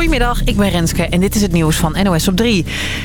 Goedemiddag, ik ben Renske en dit is het nieuws van NOS op 3.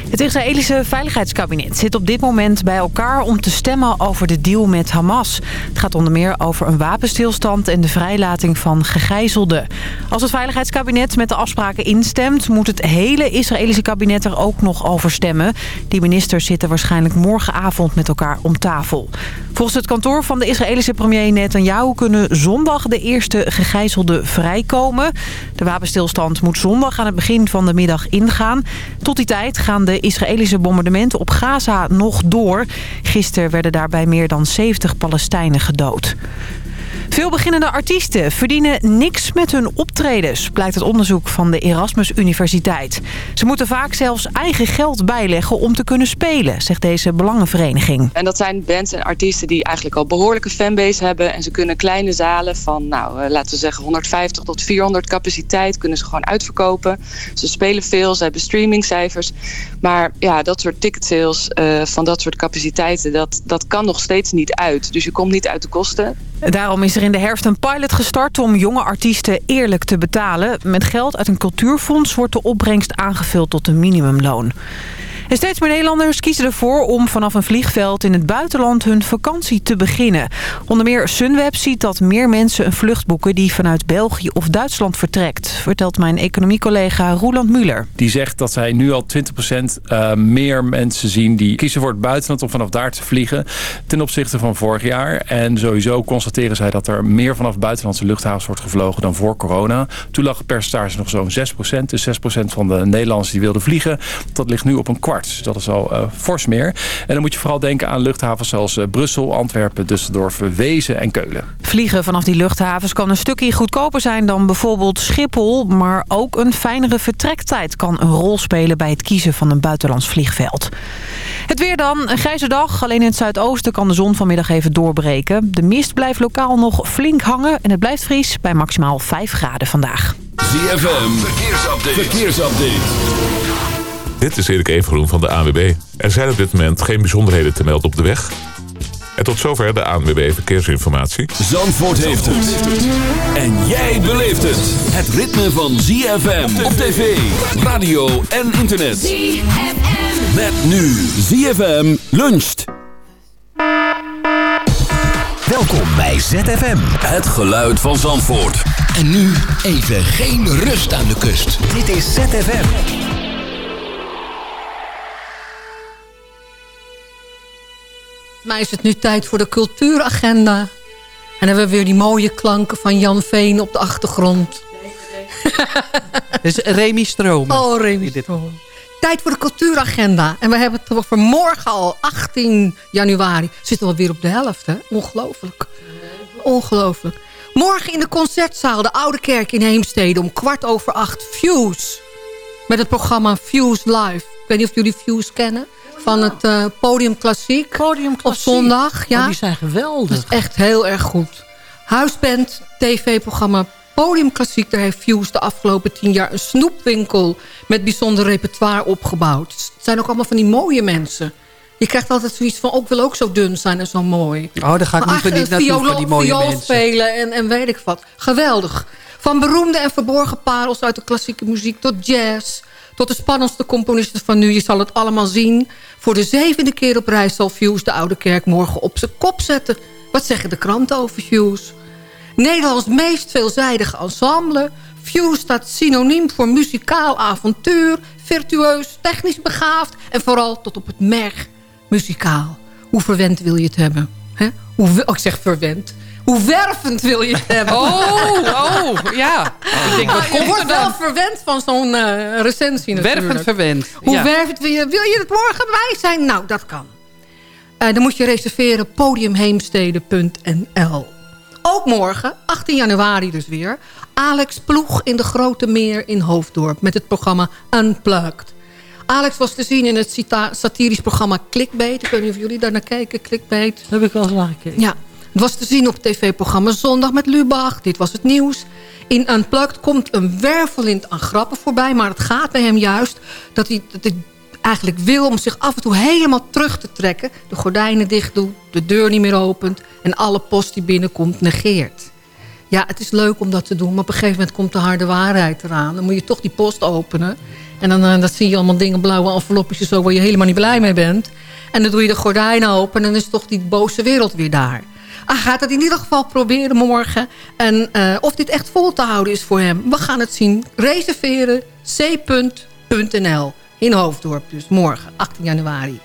Het Israëlische Veiligheidskabinet zit op dit moment bij elkaar om te stemmen over de deal met Hamas. Het gaat onder meer over een wapenstilstand en de vrijlating van gegijzelden. Als het Veiligheidskabinet met de afspraken instemt... moet het hele Israëlische kabinet er ook nog over stemmen. Die ministers zitten waarschijnlijk morgenavond met elkaar om tafel. Volgens het kantoor van de Israëlische premier Netanyahu... kunnen zondag de eerste gegijzelden vrijkomen. De wapenstilstand moet zondag aan het begin van de middag ingaan. Tot die tijd gaan de Israëlische bombardementen op Gaza nog door. Gisteren werden daarbij meer dan 70 Palestijnen gedood. Veel beginnende artiesten verdienen niks met hun optredens, blijkt het onderzoek van de Erasmus Universiteit. Ze moeten vaak zelfs eigen geld bijleggen om te kunnen spelen, zegt deze belangenvereniging. En dat zijn bands en artiesten die eigenlijk al behoorlijke fanbase hebben. En ze kunnen kleine zalen van, nou, eh, laten we zeggen 150 tot 400 capaciteit, kunnen ze gewoon uitverkopen. Ze spelen veel, ze hebben streamingcijfers. Maar ja, dat soort ticketsales uh, van dat soort capaciteiten, dat, dat kan nog steeds niet uit. Dus je komt niet uit de kosten. Daarom is er in de herfst een pilot gestart om jonge artiesten eerlijk te betalen. Met geld uit een cultuurfonds wordt de opbrengst aangevuld tot een minimumloon. En steeds meer Nederlanders kiezen ervoor om vanaf een vliegveld in het buitenland hun vakantie te beginnen. Onder meer Sunweb ziet dat meer mensen een vlucht boeken die vanuit België of Duitsland vertrekt, vertelt mijn economiecollega Roland Muller. Die zegt dat zij nu al 20% uh, meer mensen zien die kiezen voor het buitenland om vanaf daar te vliegen ten opzichte van vorig jaar. En sowieso constateren zij dat er meer vanaf buitenlandse luchthavens wordt gevlogen dan voor corona. Toen lag het percentage nog zo'n 6%. Dus 6% van de Nederlanders die wilden vliegen, dat ligt nu op een kwart. Dus dat is al uh, fors meer. En dan moet je vooral denken aan luchthavens zoals uh, Brussel, Antwerpen, Düsseldorf, Wezen en Keulen. Vliegen vanaf die luchthavens kan een stukje goedkoper zijn dan bijvoorbeeld Schiphol. Maar ook een fijnere vertrektijd kan een rol spelen bij het kiezen van een buitenlands vliegveld. Het weer dan, een grijze dag. Alleen in het zuidoosten kan de zon vanmiddag even doorbreken. De mist blijft lokaal nog flink hangen en het blijft fris bij maximaal 5 graden vandaag. ZFM, verkeersupdate. verkeersupdate. Dit is Erik Evengroen van de ANWB. Er zijn op dit moment geen bijzonderheden te melden op de weg. En tot zover de ANWB Verkeersinformatie. Zandvoort heeft het. En jij beleeft het. Het ritme van ZFM op tv, radio en internet. ZFM. Met nu ZFM luncht. Welkom bij ZFM. Het geluid van Zandvoort. En nu even geen rust aan de kust. Dit is ZFM. Mij is het nu tijd voor de cultuuragenda. En dan hebben we weer die mooie klanken van Jan Veen op de achtergrond. is Remy Stroom. Oh, Remy Stroom. Tijd voor de cultuuragenda. En we hebben het over morgen al, 18 januari. Zitten we weer op de helft, hè? Ongelooflijk. Ongelooflijk. Morgen in de concertzaal, de Oude Kerk in Heemstede... om kwart over acht, Fuse. Met het programma Fuse Live. Ik weet niet of jullie Fuse kennen van het uh, Podium Klassiek. Podium Klassiek. Op zondag. Ja. Oh, die zijn geweldig. Dat is echt heel erg goed. Huisband, tv-programma Podium Klassiek. Daar heeft Fuse de afgelopen tien jaar een snoepwinkel... met bijzonder repertoire opgebouwd. Het zijn ook allemaal van die mooie mensen. Je krijgt altijd zoiets van, ook oh, wil ook zo dun zijn en zo mooi. Oh, daar ga ik maar niet, niet naartoe voor die mooie viool mensen. spelen en, en weet ik wat. Geweldig. Van beroemde en verborgen parels uit de klassieke muziek tot jazz... tot de spannendste componisten van nu. Je zal het allemaal zien. Voor de zevende keer op reis zal Fuse de Oude Kerk morgen op zijn kop zetten. Wat zeggen de kranten over Fuse? Nederlands meest veelzijdige ensemble. Fuse staat synoniem voor muzikaal avontuur, virtueus, technisch begaafd... en vooral tot op het merg muzikaal. Hoe verwend wil je het hebben? He? Hoe, oh, ik zeg verwend. Hoe wervend wil je het hebben? Oh, oh ja. Ik denk, wat nou, je wordt wel verwend van zo'n uh, recensie natuurlijk. Wervend verwend. Hoe ja. wervend wil je, wil je het morgen bij zijn? Nou, dat kan. Uh, dan moet je reserveren podiumheemstede.nl. Ook morgen, 18 januari dus weer... Alex Ploeg in de Grote Meer in Hoofddorp... met het programma Unplugged. Alex was te zien in het satirisch programma Clickbait. Ik weet niet of jullie daar naar kijken, Clickbait. Heb ik wel eens naar gekeken. Ja, het was te zien op tv-programma Zondag met Lubach. Dit was het nieuws. In Unplugged komt een wervelwind aan grappen voorbij. Maar het gaat bij hem juist dat hij, dat hij eigenlijk wil om zich af en toe helemaal terug te trekken. De gordijnen dicht doet, de deur niet meer opent... en alle post die binnenkomt negeert. ja, het is leuk om dat te doen. Maar op een gegeven moment komt de harde waarheid eraan. Dan moet je toch die post openen. En dan, eh, dan zie je allemaal dingen, blauwe envelopjes zo... waar je helemaal niet blij mee bent. En dan doe je de gordijnen open en dan is toch die boze wereld weer daar. Hij gaat het in ieder geval proberen morgen. En eh, of dit echt vol te houden is voor hem, we gaan het zien. Reserveren c.nl in Hoofddorp dus, morgen, 18 januari.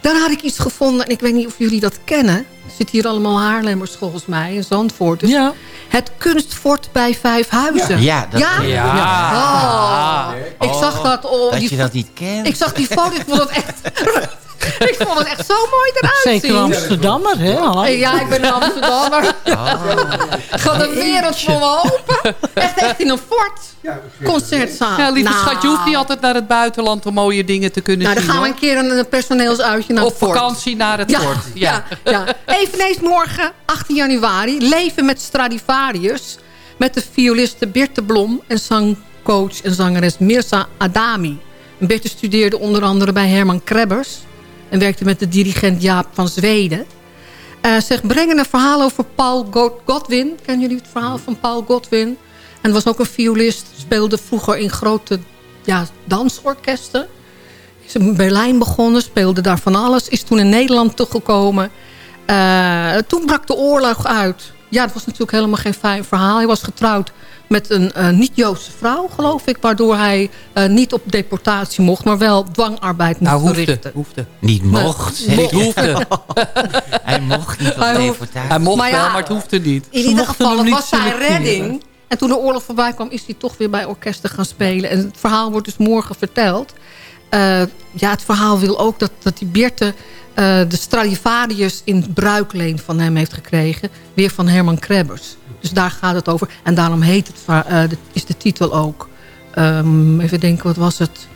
Dan had ik iets gevonden, en ik weet niet of jullie dat kennen. Er zitten hier allemaal Haarlemmers volgens mij, in Zandvoort. Dus Ja. Het kunstfort bij Vijfhuizen. Ja, dat, Ja? Ja. Oh, ik zag dat... Oh, dat die je dat niet kent. ik zag die foto, ik vond het echt... ik vond het echt zo mooi eruit Zeker zien. Amsterdammer, hè? Ja, ik ben een Amsterdammer. Gaat de wereld voor me open. Echt, echt in een fort. Concertzaal. Ja, lieve Nou, schat, je hoeft niet altijd naar het buitenland om mooie dingen te kunnen Nou, dan zien. gaan we een keer een, personeelsuitje naar het Op fort. vakantie naar het Ja, fort. ja. Ja. Ja, Eveneens morgen, 18 januari, leven met Stradivarius. Met de violiste Birte Blom en zangcoach en zangeres Mirza Adami. Birte studeerde onder andere bij Herman Krebbers. En werkte met de dirigent Jaap van Zweden. Eh ze brengen een verhaal over Paul Go- Godwin. Kennen jullie het verhaal van Paul Godwin? En was ook een violist. Speelde vroeger in grote ja, dansorkesten. Is in Berlijn begonnen, speelde daar van alles. Is toen in Nederland toegekomen. Eh, toen brak de oorlog uit. Ja, het was natuurlijk helemaal geen fijn verhaal. Hij was getrouwd met een eh, niet-Joodse vrouw, geloof ik. Waardoor hij eh, niet op deportatie mocht, maar wel dwangarbeid moest Nou, hoefde. verrichten. hoefde. Niet mocht. Niet hoefde. Hij mocht niet op Hij deportatie. Hij mocht Maar ja, wel, maar het hoefde niet. In ieder geval, was zijn redding. En toen de oorlog voorbij kwam, is hij toch weer bij orkesten gaan spelen. En het verhaal wordt dus morgen verteld. Eh, ja, het verhaal wil ook dat, dat die Beerte eh, de Stradivarius in bruikleen van hem heeft gekregen. Weer van Herman Krebbers. Dus daar gaat het over. En daarom heet het, eh, de, is de titel ook. ehm, even denken, wat was het?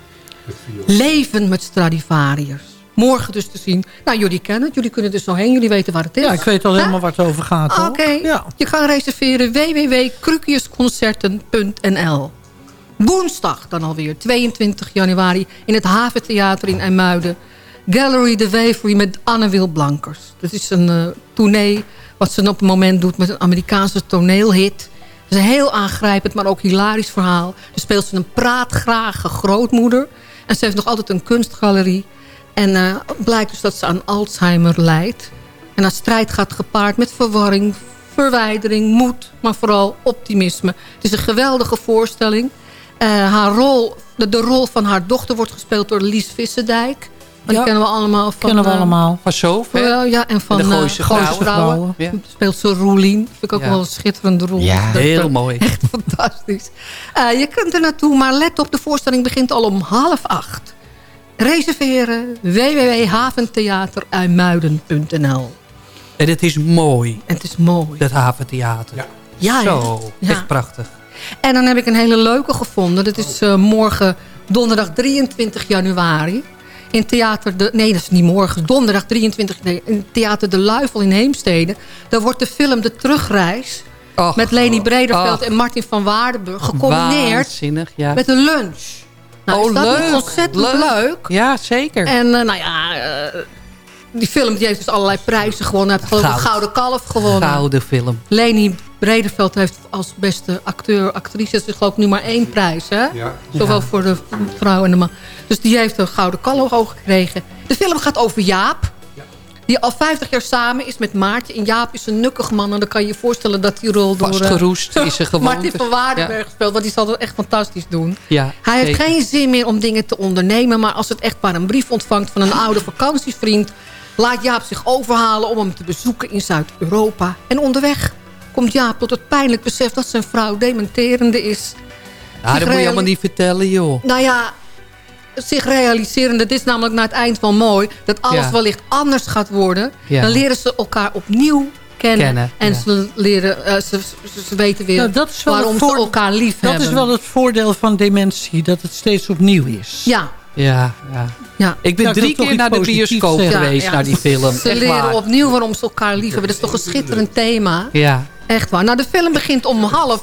Leven met Stradivarius. Morgen dus te zien. Nou, jullie kennen het. Jullie kunnen er zo heen. Jullie weten waar het is. Ja, ik weet al helemaal waar het over gaat. hoor. Oké, Ja. je kan reserveren www.krukjesconcerten.nl Woensdag dan alweer, 22 januari... in het Haventheater in IJmuiden. Gallery de Wavery met Anne Wil Blankers. Dat is een uh, tournee wat ze op het moment doet met een Amerikaanse toneelhit. Het is een heel aangrijpend, maar ook hilarisch verhaal. Ze speelt ze een praatgrage grootmoeder. En ze heeft nog altijd een kunstgalerie. En uh, blijkt dus dat ze aan Alzheimer lijdt. En dat strijd gaat gepaard met verwarring, verwijdering, moed, maar vooral optimisme. Het is een geweldige voorstelling. Uh, haar rol, de, de, rol van haar dochter wordt gespeeld door Lies Vissendijk. Die ja, kennen we allemaal van... kennen we uh, allemaal. Van Sof, Ja, en van de Gooise uh, Vrouwen. vrouwen. Ja. Speelt ze Roelien. Vind ik ook ja. wel een schitterende rol. Ja, dat heel mooi. Echt fantastisch. Uh, je kunt er naartoe, maar let op, de voorstelling begint al om half acht. Reserveren www.haventheateruimuiden.nl En het is mooi. En het is mooi. Dat haventheater. Ja. ja Zo, ja. echt prachtig. En dan heb ik een hele leuke gevonden. Dat is uh, morgen donderdag 23 januari. In theater de... Nee, dat is niet morgen. Donderdag 23 nee, in theater De Luifel in Heemstede. Daar wordt de film De Terugreis... Och, met Leni Brederveld en Martin van Waardenburg... gecombineerd ja. met een lunch. Nou, oh, is dat leuk. ontzettend leuk. leuk. Ja, zeker. En uh, nou ja... Uh, die film die heeft dus allerlei prijzen gewonnen. Hij heeft geloof ik Gouden Kalf gewonnen. Gouden film. Leni Brederveld heeft als beste acteur, actrice... is geloof ik nu maar één prijs, hè? Ja. Zowel ja. voor de vrouw en de man. Dus die heeft een Gouden Kalf ook gekregen. De film gaat over Jaap. Ja. Die al 50 jaar samen is met Maartje. En Jaap is een nukkig man. En dan kan je je voorstellen dat die rol door... Vastgeroest is ze gewoon. Martin van Waardenberg speelt. Want die zal het echt fantastisch doen. Ja, Hij heeft geen zin meer om dingen te ondernemen. Maar als het echt maar een brief ontvangt van een oude vakantievriend... laat Jaap zich overhalen om hem te bezoeken in Zuid-Europa. En onderweg komt Jaap tot het pijnlijk besef dat zijn vrouw dementerende is. Ja, dat moet je allemaal niet vertellen, joh. Nou ja, zich realiseren, dat is namelijk naar het eind wel mooi... dat alles ja. wellicht anders gaat worden. Ja. Dan leren ze elkaar opnieuw kennen. kennen en ja. ze, leren, uh, ze, ze, ze, weten weer nou, waarom ze elkaar lief dat hebben. Dat is wel het voordeel van dementie, dat het steeds opnieuw is. Ja, ja, ja. ja. Ik ben drie keer naar de bioscoop geweest, ja. naar die film. Ze Echt leren waar. opnieuw waarom ze elkaar lief hebben. Dat is toch een schitterend thema. Ja. Echt waar. Nou, de film begint om half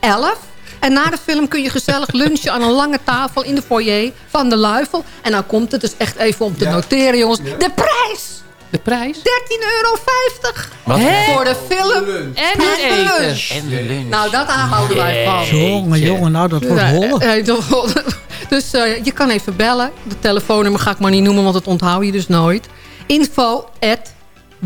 elf. En na de film kun je gezellig lunchen aan een lange tafel in de foyer van de Luifel. En nou komt het dus echt even om te noteren, jongens. De prijs De prijs? 13,50 euro. Wat? Voor de film En de eten. lunch. En de lunch. Nou, dat houden wij van. Jongen, jongen, nou dat wordt hollen. dus eh, je kan even bellen. De telefoonnummer ga ik maar niet noemen, want dat onthoud je dus nooit. Info at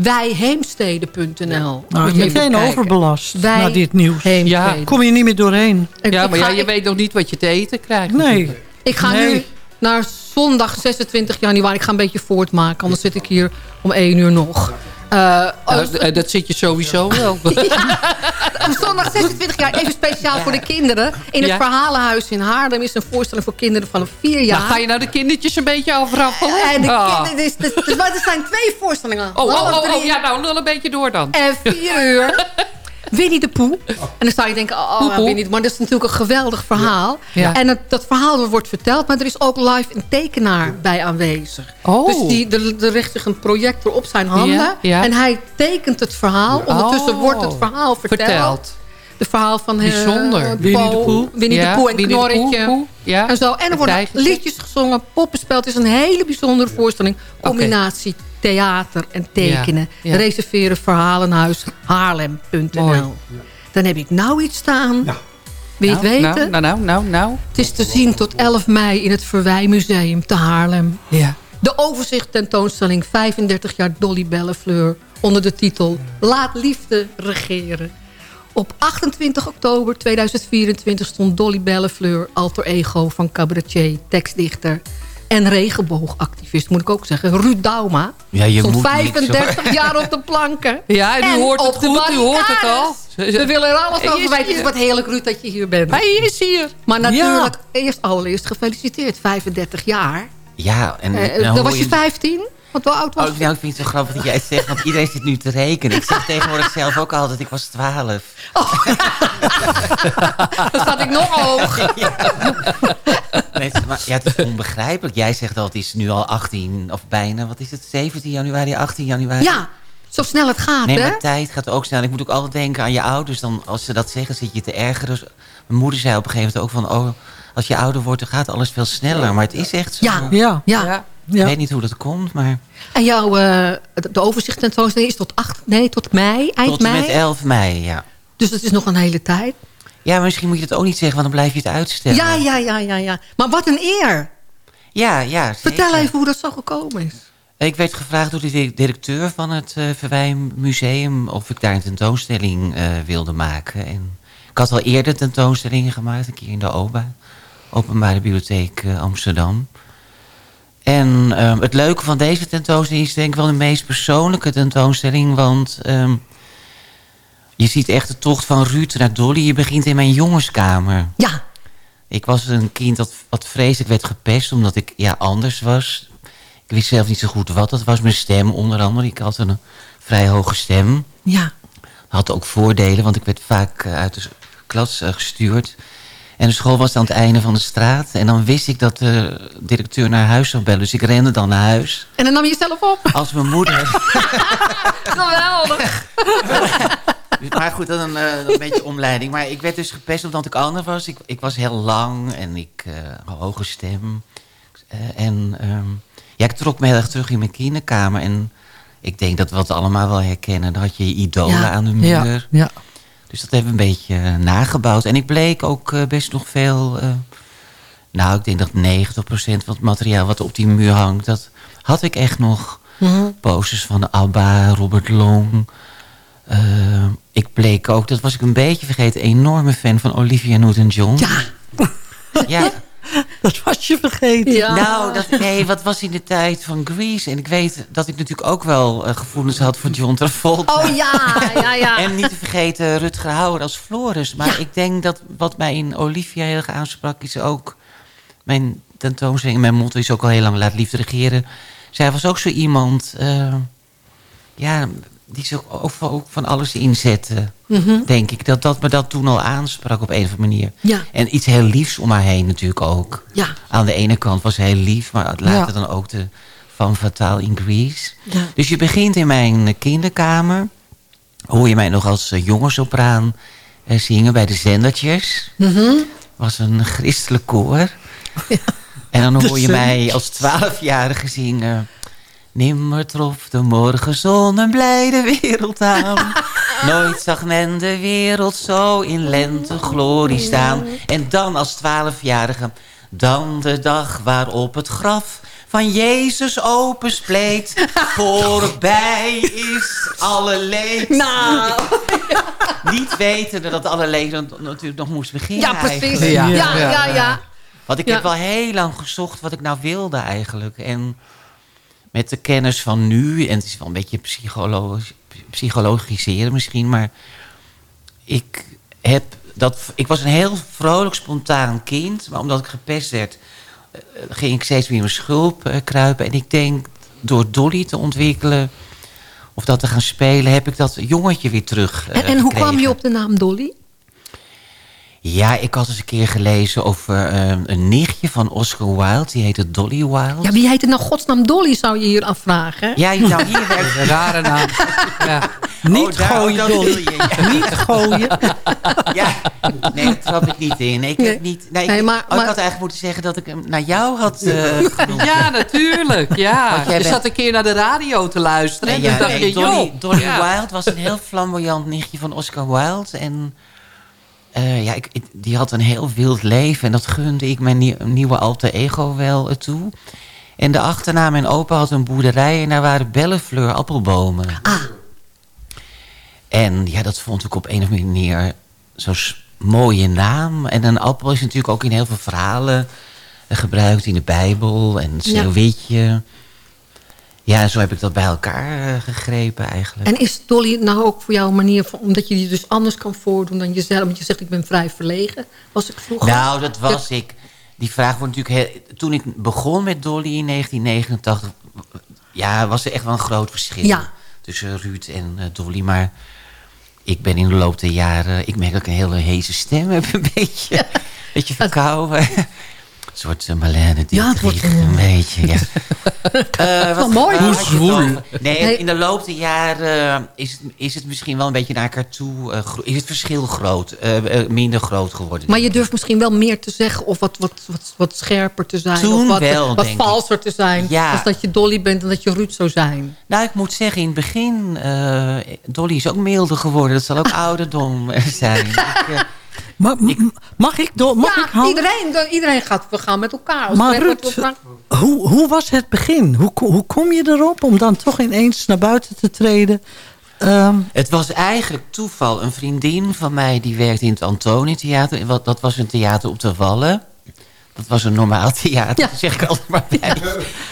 wijheemstede.nl Nou, Moet je even meteen overbelast Wij na dit nieuws. Heemstede. Kom je niet meer doorheen. En Ja, maar ga- ja, je ik- weet nog niet wat je te eten krijgt. Nee. natuurlijk. Ik ga Nee. nu naar zondag 26 januari. Ik ga een beetje voortmaken, anders zit ik hier om 1 uur nog. Eh, als- eh, dat zit je sowieso wel. Op zondag 26 jaar, even speciaal voor de kinderen. In het Ja. Verhalenhuis in Haarlem is een voorstelling voor kinderen van 4 jaar. Nou, ga je nou de kindertjes een beetje afraffelen? En de Ah. kinderen, dus, dus, dus- er zijn twee voorstellingen. Oh, oh, oh, oh, ja, nou, lul een beetje door dan. En 4 uur. Winnie de Poe. En dan zou je denken, oh, Poe, poe. Winnie, maar dat is natuurlijk een geweldig verhaal. Ja. En het, dat verhaal wordt verteld, maar er is ook live een tekenaar bij aanwezig. Oh. Dus die, er, er richt zich een projector op zijn handen. Ja. En hij tekent het verhaal. Ondertussen Oh. wordt het verhaal verteld. Verteld. De verhaal van eh, Bijzonder. Winnie de Po, Poe. Winnie Ja, de Poe en Winnie de Poe, ja. En zo. En er Het worden tijgertje. liedjes gezongen, poppenspel. Het is een hele bijzondere voorstelling. Combinatie theater en tekenen. Ja, ja. Reserveren verhalenhuis haarlem.nl. Dan heb ik nou iets staan. Wil je het Nou, weten? Nou, nou, nou, nou. Het is te zien tot 11 mei in het Verwijmuseum te Haarlem. Ja. De overzicht tentoonstelling 35 jaar Dolly Bellefleur. Onder de titel Laat liefde regeren. Op 28 oktober 2024 stond Dolly Bellefleur... alter ego van cabaretier, tekstdichter en regenboogactivist... moet ik ook zeggen, Ruud Dauma. Ja, je stond moet niks, 35 jaar op de planken. Ja, en u hoort het op de goed, u hoort het al. We willen er alles over is weten. Het is wat heerlijk, Ruud, dat je hier bent. Hij is hier. Maar natuurlijk, eerst allereerst gefeliciteerd. 35 jaar. Ja, en nou dan was je 15? Want hoe oud was Oh, je? nou, ik vind het zo grappig dat jij het zegt, want iedereen zit nu te rekenen. Ik zeg tegenwoordig zelf ook altijd, ik was 12. Dan zat ik nog hoog. Nee, maar, ja, het is onbegrijpelijk. Jij zegt dat het is nu al 18, of bijna, wat is het, 17 januari, 18 januari? Ja, zo snel het gaat, Nee, hè? maar tijd gaat ook snel. Ik moet ook altijd denken aan je ouders. Dan, als ze dat zeggen, zit je te ergeren. Dus Mijn moeder zei op een gegeven moment ook van... Oh, als je ouder wordt, dan gaat alles veel sneller. Maar het is echt zo. Ja, Ja, ja. Ja. Ik weet niet hoe dat komt, maar... En jouw eh, de overzicht tentoonstelling is tot, 8, nee, tot mei, eind Tot mei. met 11 mei, ja. Dus het is nog een hele tijd. Ja, maar misschien moet je dat ook niet zeggen, want dan blijf je het uitstellen. Ja, ja, ja, ja, ja. Maar wat een eer. Ja, ja, zeker. Vertel even hoe dat zo gekomen is. Ik werd gevraagd door de di- directeur van het uh, Verwijmuseum... of ik daar een tentoonstelling eh, wilde maken. En ik had al eerder tentoonstellingen gemaakt. Een keer in de OBA. Openbare Bibliotheek eh, Amsterdam. En ehm, het leuke van deze tentoonstelling is denk ik wel de meest persoonlijke tentoonstelling. Want ehm, je ziet echt de tocht van Ruud naar Dolly. Je begint in mijn jongenskamer. Ja, Ik was een kind dat wat vreselijk werd gepest omdat ik ja, anders was. Ik wist zelf niet zo goed wat. Dat was mijn stem onder andere. Ik had een vrij hoge stem. ja. Had ook voordelen, want ik werd vaak eh, uit de klas eh, gestuurd. En de school was aan het einde van de straat. En dan wist ik dat de directeur naar huis zou bellen. Dus ik rende dan naar huis. En dan nam je jezelf op. Als mijn moeder... Geweldig. maar goed, dan een, eh, een beetje omleiding. Maar ik werd dus gepest omdat ik anders was. Ik, ik was heel lang en ik had hoge stem. Eh, en ehm, ja, ik trok me heel erg terug in mijn kinderkamer. En ik denk dat we het allemaal wel herkennen. Dan had je je idolen Ja. aan de muur. Ja, ja. Dus dat hebben we een beetje eh, nagebouwd. En ik bleek ook eh, best nog veel... eh, nou, ik denk dat 90% van het materiaal wat op die muur hangt... dat had ik echt nog. Mhm. Posters van ABBA, Robert Long. Ik bleek ook, dat was ik een beetje vergeten... enorme fan van Olivia Newton-John. Ja. Ja, Dat was je vergeten. Ja. nou, dat, nee, wat was in de tijd van Grease? En ik weet dat ik natuurlijk ook wel eh, gevoelens had voor John Travolta. Oh ja, ja, ja. En niet te vergeten Rutger Hauer als Floris. Maar Ja. ik denk dat wat mij in Olivia heel erg aansprak... is ook mijn tentoonstelling. Mijn motto is ook al heel lang laat liefde regeren. Zij was ook zo iemand... eh, ja, die zich ook, van- ook van alles inzette. Mhm. Denk ik. Dat, dat me dat toen al aansprak op een of andere manier. Ja, En iets heel liefs om haar heen natuurlijk ook. ja, Aan de ene kant was ze heel lief... maar later Ja. dan ook de van Fataal in Greece. Dus je begint in mijn kinderkamer. Hoor je mij nog als eh, jonge sopraan eh, zingen bij de zendertjes. Mhm. was een christelijk koor. En dan hoor je mij als twaalfjarige zingen... Nimmer trof de morgenzon een blijde wereld aan. Nooit zag men de wereld zo in lente glorie staan. En dan als twaalfjarige, dan de dag waarop het graf van Jezus openspleet. Voorbij is alle leed. Nou, Niet wetende dat alle leden natuurlijk nog moest beginnen ja, precies. eigenlijk. Ja, ja, ja. Want ik Ja. heb wel heel lang gezocht wat ik nou wilde eigenlijk. En met de kennis van nu, en het is wel een beetje psychologisch, psychologiseren misschien, maar ik heb dat. Ik was een heel vrolijk, spontaan kind, maar omdat ik gepest werd, eh, ging ik steeds meer in mijn schulp eh, kruipen. En ik denk door Dolly te ontwikkelen of dat te gaan spelen, heb ik dat jongetje weer terug. eh, En, en hoe kwam je op de naam Dolly? Ja, ik had eens een keer gelezen over eh, een nichtje van Oscar Wilde. Die heette Dolly Wilde. Ja, wie heet het nou godsnaam Dolly, zou je hier afvragen? Ja, je zou hier werken. Een rare naam. Ja. Niet Oh, daar- gooien, oh, dat Dolly. ja. Niet gooien. Ja, nee, dat trap ik niet in. Ik, Nee. heb niet, nee, ik- Nee, maar- oh, ik maar- had eigenlijk moeten zeggen dat ik hem naar jou had eh genoemd. ja, natuurlijk. Ja. Je bent- zat een keer naar de radio te luisteren. Nee, en ja, dacht nee, je, Dolly. Dolly ja. Wilde was een heel flamboyant nichtje van Oscar Wilde. En eh, ja, ik, ik- die had een heel wild leven. En dat gunde ik mijn nie- nieuwe alter ego wel toe. En de achternaam mijn opa had een boerderij en daar waren bellefleur appelbomen. Ah. En ja, dat vond ik op een of andere manier zo'n mooie naam. En een appel is natuurlijk ook in heel veel verhalen eh, gebruikt. In de Bijbel en Sneeuwwitje. Ja, en zo heb ik dat bij elkaar eh, gegrepen eigenlijk. En is Dolly nou ook voor jou een manier van... omdat je die dus anders kan voordoen dan jezelf? Want je zegt, ik ben vrij verlegen. Was ik vroeger? Nou, dat was ik. Die vraag wordt natuurlijk... Heel, toen ik begon met Dolly in 1989... Ja, was er echt wel een groot verschil. Ja. Tussen Ruud en eh, Dolly. Maar ik ben in de loop der jaren... Ik merk dat ik een hele heese stem heb. Een beetje, beetje verkouden. Een soort uh, Marlene Ja, het wordt Dietrich, een beetje. Ja. Eh, wat, mooi. Hoe zwoel. Nee, in de loop der jaren eh, is het, is het misschien wel een beetje naar elkaar toe... eh, is het verschil groot, eh, eh, minder groot geworden. Maar je durft misschien wel meer te zeggen... of wat, wat, wat, wat scherper te zijn. Toen of wat, wel, wat denk ik. valser te zijn. Ja. Als dat je Dolly bent en dat je Ruud zou zijn. Nou, ik moet zeggen, in het begin... eh, Dolly is ook milder geworden. Dat zal ook ouderdom eh, zijn. Ik, eh, m- mag ik door? Mag ik ja, hand- iedereen, iedereen gaat we gaan met elkaar. Als Maar Ruud, elkaar- hoe, hoe was het begin? Hoe, hoe kom je erop om dan toch ineens naar buiten te treden? Ehm, het was eigenlijk toeval. Een vriendin van mij die werkte in het Antoni Theater. Wat- Dat was een theater op de Wallen. Dat was een normaal theater, Ja. dat zeg ik altijd maar bij.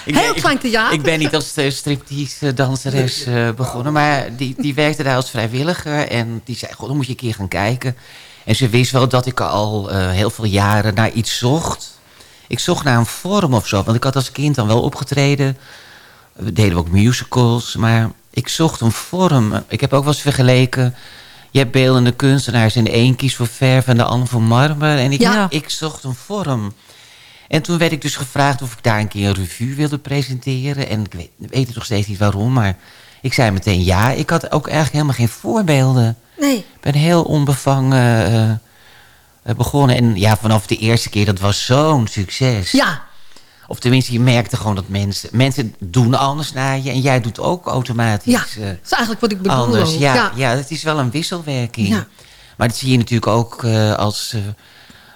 Ik Heel klein theater. Ik ben niet als uh, striptease danseres eh, begonnen. Maar die, die werkte daar als vrijwilliger. En die zei, goh, dan moet je een keer gaan kijken. En ze wist wel dat ik al eh, heel veel jaren naar iets zocht. Ik zocht naar een vorm of zo. Want ik had als kind dan wel opgetreden. We deden ook musicals. Maar ik zocht een vorm. Ik heb ook wel eens vergeleken... Je hebt beeldende kunstenaars en de een kiest voor verf en de ander voor marmer. En ik, Ja. ik zocht een vorm. En toen werd ik dus gevraagd of ik daar een keer een revue wilde presenteren. En ik weet, weet nog steeds niet waarom, maar ik zei meteen ja. Ik had ook eigenlijk helemaal geen voorbeelden. Nee. Ik ben heel onbevangen eh, eh, begonnen. En ja, vanaf de eerste keer, dat was zo'n succes. Ja, Of tenminste, je merkte gewoon dat mensen... Mensen doen anders naar je en jij doet ook automatisch ja. eh, dat is eigenlijk wat ik bedoel. anders. Ja, ja. ja. het is wel een wisselwerking. Ja. Maar dat zie je natuurlijk ook als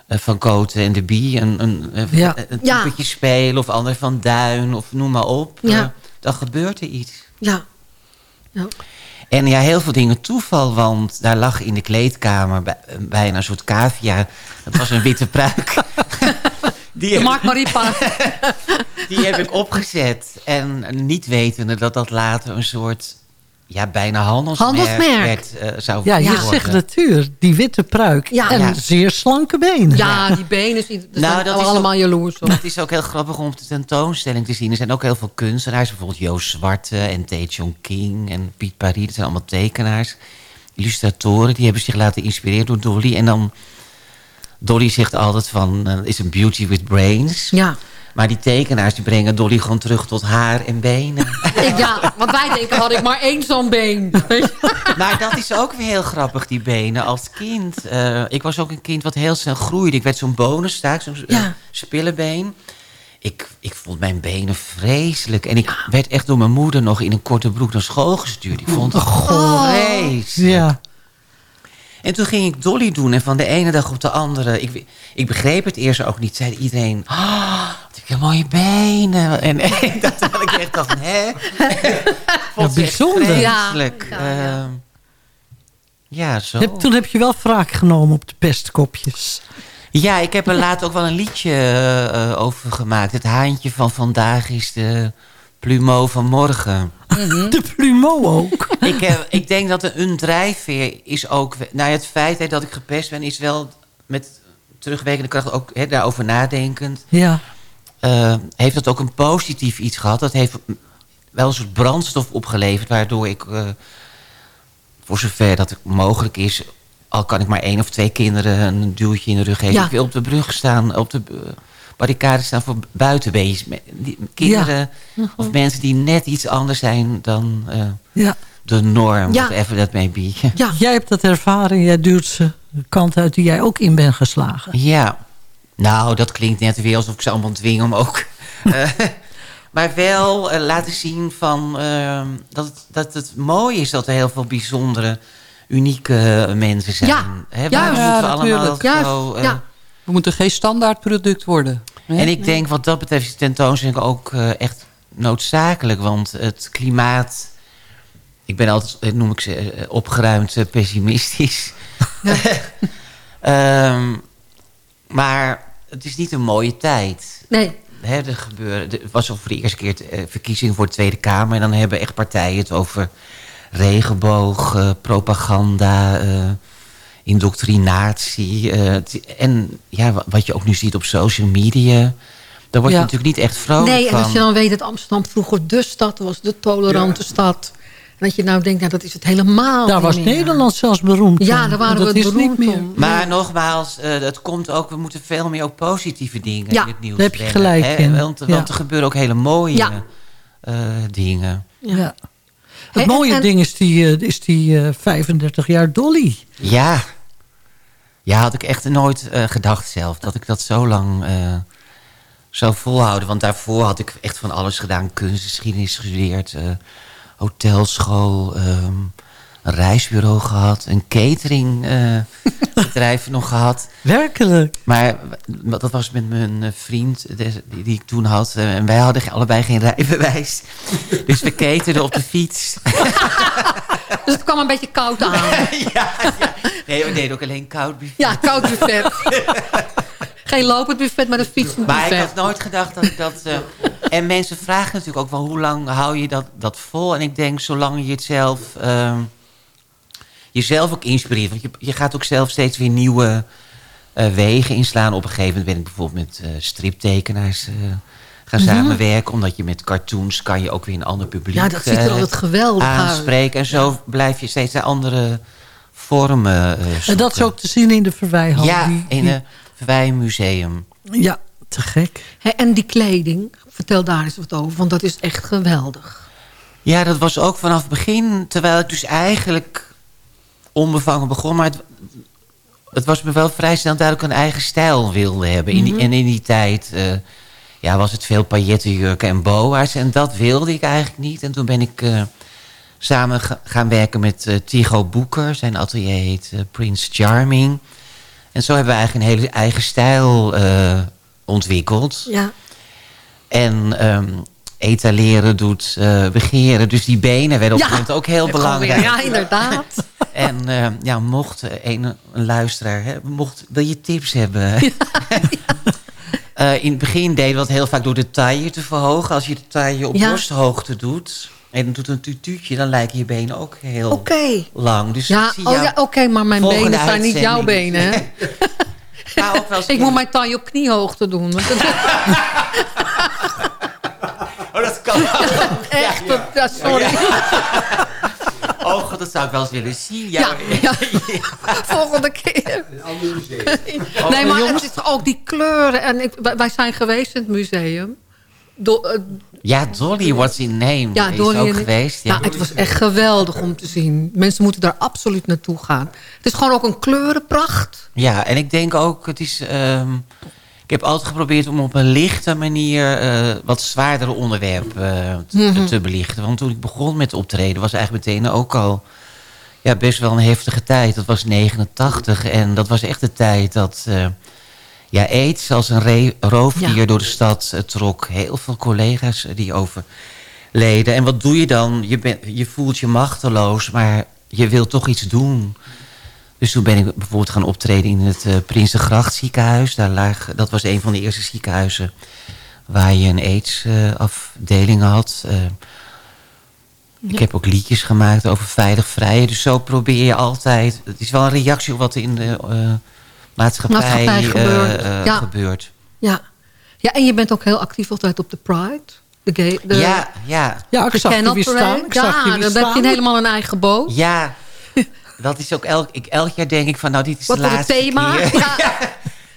Van Koten en de Bie... een, een, een, Ja. een Ja. typetje spelen of ander Van Duin of noem maar op. Ja. Dan gebeurt er iets. ja. ja. En ja, heel veel dingen toeval, want daar lag in de kleedkamer bij, bijna een soort cavia. Dat was een witte pruik. Die De Mark Maripa. die heb ik opgezet. En niet wetende dat dat later een soort, ja, bijna handelsmerk, Handelsmerk. werd, eh, zou ja, je zegt natuur, die witte pruik Ja. en Ja. zeer slanke benen. Ja, die benen. Daar Nou, zijn dat we is allemaal ook- jaloers op. Het is ook heel grappig om op de tentoonstelling te zien. Er zijn ook heel veel kunstenaars. Bijvoorbeeld Joost Zwarte en Tae King en Piet Paris. Dat zijn allemaal tekenaars. Illustratoren. Die hebben zich laten inspireren door Dolly. En dan... Dolly zegt altijd van... eh, is een beauty with brains. Ja. Maar die tekenaars die brengen Dolly gewoon terug tot haar en benen. Ja, want wij denken, had ik maar één zo'n been. Maar dat is ook weer heel grappig, die benen. Als kind. eh, ik was ook een kind wat heel snel groeide. Ik werd zo'n bonenstaak, zo'n eh, Ja. spillebeen. ik, ik vond mijn benen vreselijk. En ik werd echt door mijn moeder nog in een korte broek naar school gestuurd. Ik vond het vreselijk. Ja. En toen ging ik dolly doen. En van de ene dag op de andere... Ik, ik begreep het eerst ook niet. Zei iedereen... Oh, wat heb je mooie benen. En, en dat had ik echt dacht... Hè? Vond Ja, bijzonder. Ja, Ja, ja, zo. Heb, toen heb je wel wraak genomen op de pestkopjes. Ja, ik heb er later ook wel een liedje eh, over gemaakt. Het haantje van vandaag is de plumeau van morgen. De plumeau ook. ik, eh, ik denk dat een drijfveer is ook... Nou, ja, het feit hè, dat ik gepest ben is wel met terugwerkende kracht ook hè, daarover nadenkend. Ja. eh, heeft dat ook een positief iets gehad. Dat heeft wel een soort brandstof opgeleverd... waardoor ik, eh, voor zover dat het mogelijk is... al kan ik maar één of twee kinderen een duwtje in de rug geven... Ja. ik wil op de brug staan, op de eh, barricade staan voor buitenbeestjes. Kinderen of mensen die net iets anders zijn dan eh, ja. de norm, Ja. whatever that may be. Ja. Jij hebt dat ervaren. Jij duwt ze de kant uit die jij ook in bent geslagen. Ja, nou, dat klinkt net weer alsof ik ze allemaal dwing om ook. eh, maar wel eh, laten zien van, eh, dat, het, dat het mooi is dat er heel veel bijzondere, unieke mensen zijn. Ja, waarom Ja, moeten we allemaal natuurlijk. Juist, zo, ja. We moeten geen standaard product worden. En ik denk wat dat betreft is de tentoonstelling ook eh, echt noodzakelijk. Want het klimaat... Ik ben altijd, eh, noem ik ze, eh, opgeruimd pessimistisch. Ehm, maar het is niet een mooie tijd. Nee. Hè, er gebeuren, er was al voor de eerste keer de, eh, verkiezing voor de Tweede Kamer. En dan hebben echt partijen het over regenboog, propaganda, indoctrinatie. eh, het- en ja, wa- wat je ook nu ziet op social media. Daar word je Ja. natuurlijk niet echt vrolijk Nee, en van. als je dan weet dat Amsterdam vroeger de stad was, de tolerante stad. En dat je nou denkt, nou, dat is het helemaal Daar was meer. Nederland zelfs beroemd Ja, om. daar waren En dat we beroemd niet meer. om. Maar nogmaals, eh, het komt ook, we moeten veel meer ook positieve dingen Ja, in het nieuws daar heb je brengen, gelijk hè? in. Want, Ja. want er gebeuren ook hele mooie Ja. eh, dingen. Ja. Het en- mooie en- ding is die, is die eh, 35 jaar Dolly. Ja. Ja, had ik echt nooit eh, gedacht zelf. Dat ik dat zo lang eh, zou volhouden. Want daarvoor had ik echt van alles gedaan. Kunstgeschiedenis gestudeerd. eh, hotelschool. ehm, een reisbureau gehad. Een cateringbedrijf nog gehad. Werkelijk. Maar dat was met mijn vriend die, die ik toen had. En wij hadden allebei geen rijbewijs. Dus we keterden op de fiets. Dus het kwam een beetje koud aan. ja, ja. Nee, we deden ook alleen koud buffet. Ja, koud buffet. Geen lopend buffet, maar een fietsend Maar ik buffet. had nooit gedacht dat ik dat... eh, en mensen vragen natuurlijk ook wel... hoe lang hou je dat, dat vol? En ik denk, zolang je het zelf... ehm, jezelf ook inspireert. Want je, je gaat ook zelf steeds weer nieuwe eh, wegen inslaan. Op een gegeven moment ben ik bijvoorbeeld met eh, striptekenaars... gaan samenwerken. Omdat je met cartoons kan je ook weer een ander publiek Ja, dat ziet er altijd geweldig uit. aanspreken. En zo blijf je steeds naar andere vormen eh, En dat is ook te zien in de Verwijhal. Ja, Die- in die- het Verwijmuseum. ja, te gek. Hè, en die kleding, vertel daar eens wat over. Want dat is echt geweldig. Ja, dat was ook vanaf het begin. Terwijl ik dus eigenlijk onbevangen begon. Maar het, het was me wel vrij snel duidelijk een eigen stijl wilde hebben. In die, En in die tijd eh, ja, was het veel paillettenjurken en boa's. En dat wilde ik eigenlijk niet. En toen ben ik eh, samen ga- gaan werken met eh Tigo Boeker. Zijn atelier heet eh, Prince Charming. En zo hebben we eigenlijk een hele eigen stijl eh, ontwikkeld. Ja. En ehm, etaleren doet begeren. Dus die benen werden op een moment ook heel belangrijk. Ja, inderdaad. En ja, mocht een, een luisteraar, hè, mocht, wil je tips hebben? In het begin deden we dat heel vaak door de taille te verhogen. Als je de taille op borsthoogte doet... en dan doet een tutuutje, dan lijken je benen ook heel lang. Dus Ja, oh, ja oké, maar mijn benen zijn niet jouw benen. Hè? Maar ook wel eens- Ik moet mijn taille op kniehoogte doen. want Oh, dat kan Echt, ja, sorry. Oh god, dat zou ik wel eens willen zien. Ja, Ja, ja. volgende keer. Nee, maar het is ook die kleuren. En ik, wij- zijn geweest in het museum. Do, eh, Ja, Dolly, what's in name? ja, is ook geweest. Ja. Ja, het was echt geweldig om te zien. Mensen moeten daar absoluut naartoe gaan. Het is gewoon ook een kleurenpracht. ja, en ik denk ook, het is... ehm, Ik heb altijd geprobeerd om op een lichte manier... eh, wat zwaardere onderwerpen eh, te, Mhm. te belichten. Want toen ik begon met optreden... was eigenlijk meteen ook al ja, best wel een heftige tijd. Dat was 89 en dat was echt de tijd dat... eh, ja, aids als een roofdier Ja. door de stad eh, trok. Heel veel collega's eh, die overleden. En wat doe je dan? Je, bent je voelt je machteloos, maar je wilt toch iets doen. Dus toen ben ik bijvoorbeeld gaan optreden in het uh, Prinsengracht ziekenhuis. Daar lag, dat was een van de eerste ziekenhuizen waar je een aids-afdeling had. Uh, ik heb ook liedjes gemaakt over veilig vrijen. Dus zo probeer je altijd... Het is wel een reactie op wat in de maatschappij, maatschappij gebeurt. Uh, ja. gebeurt. Ja. ja, en je bent ook heel actief altijd op de Pride. De gay, de, ja, ja. Ja, ik zag je weer staan. Ik ja, zag je weer dan staan. heb je helemaal een eigen boot. Ja, dat is ook elk, ik, elk jaar denk ik van nou dit is Wat de laatste een thema? keer. Ja. ja.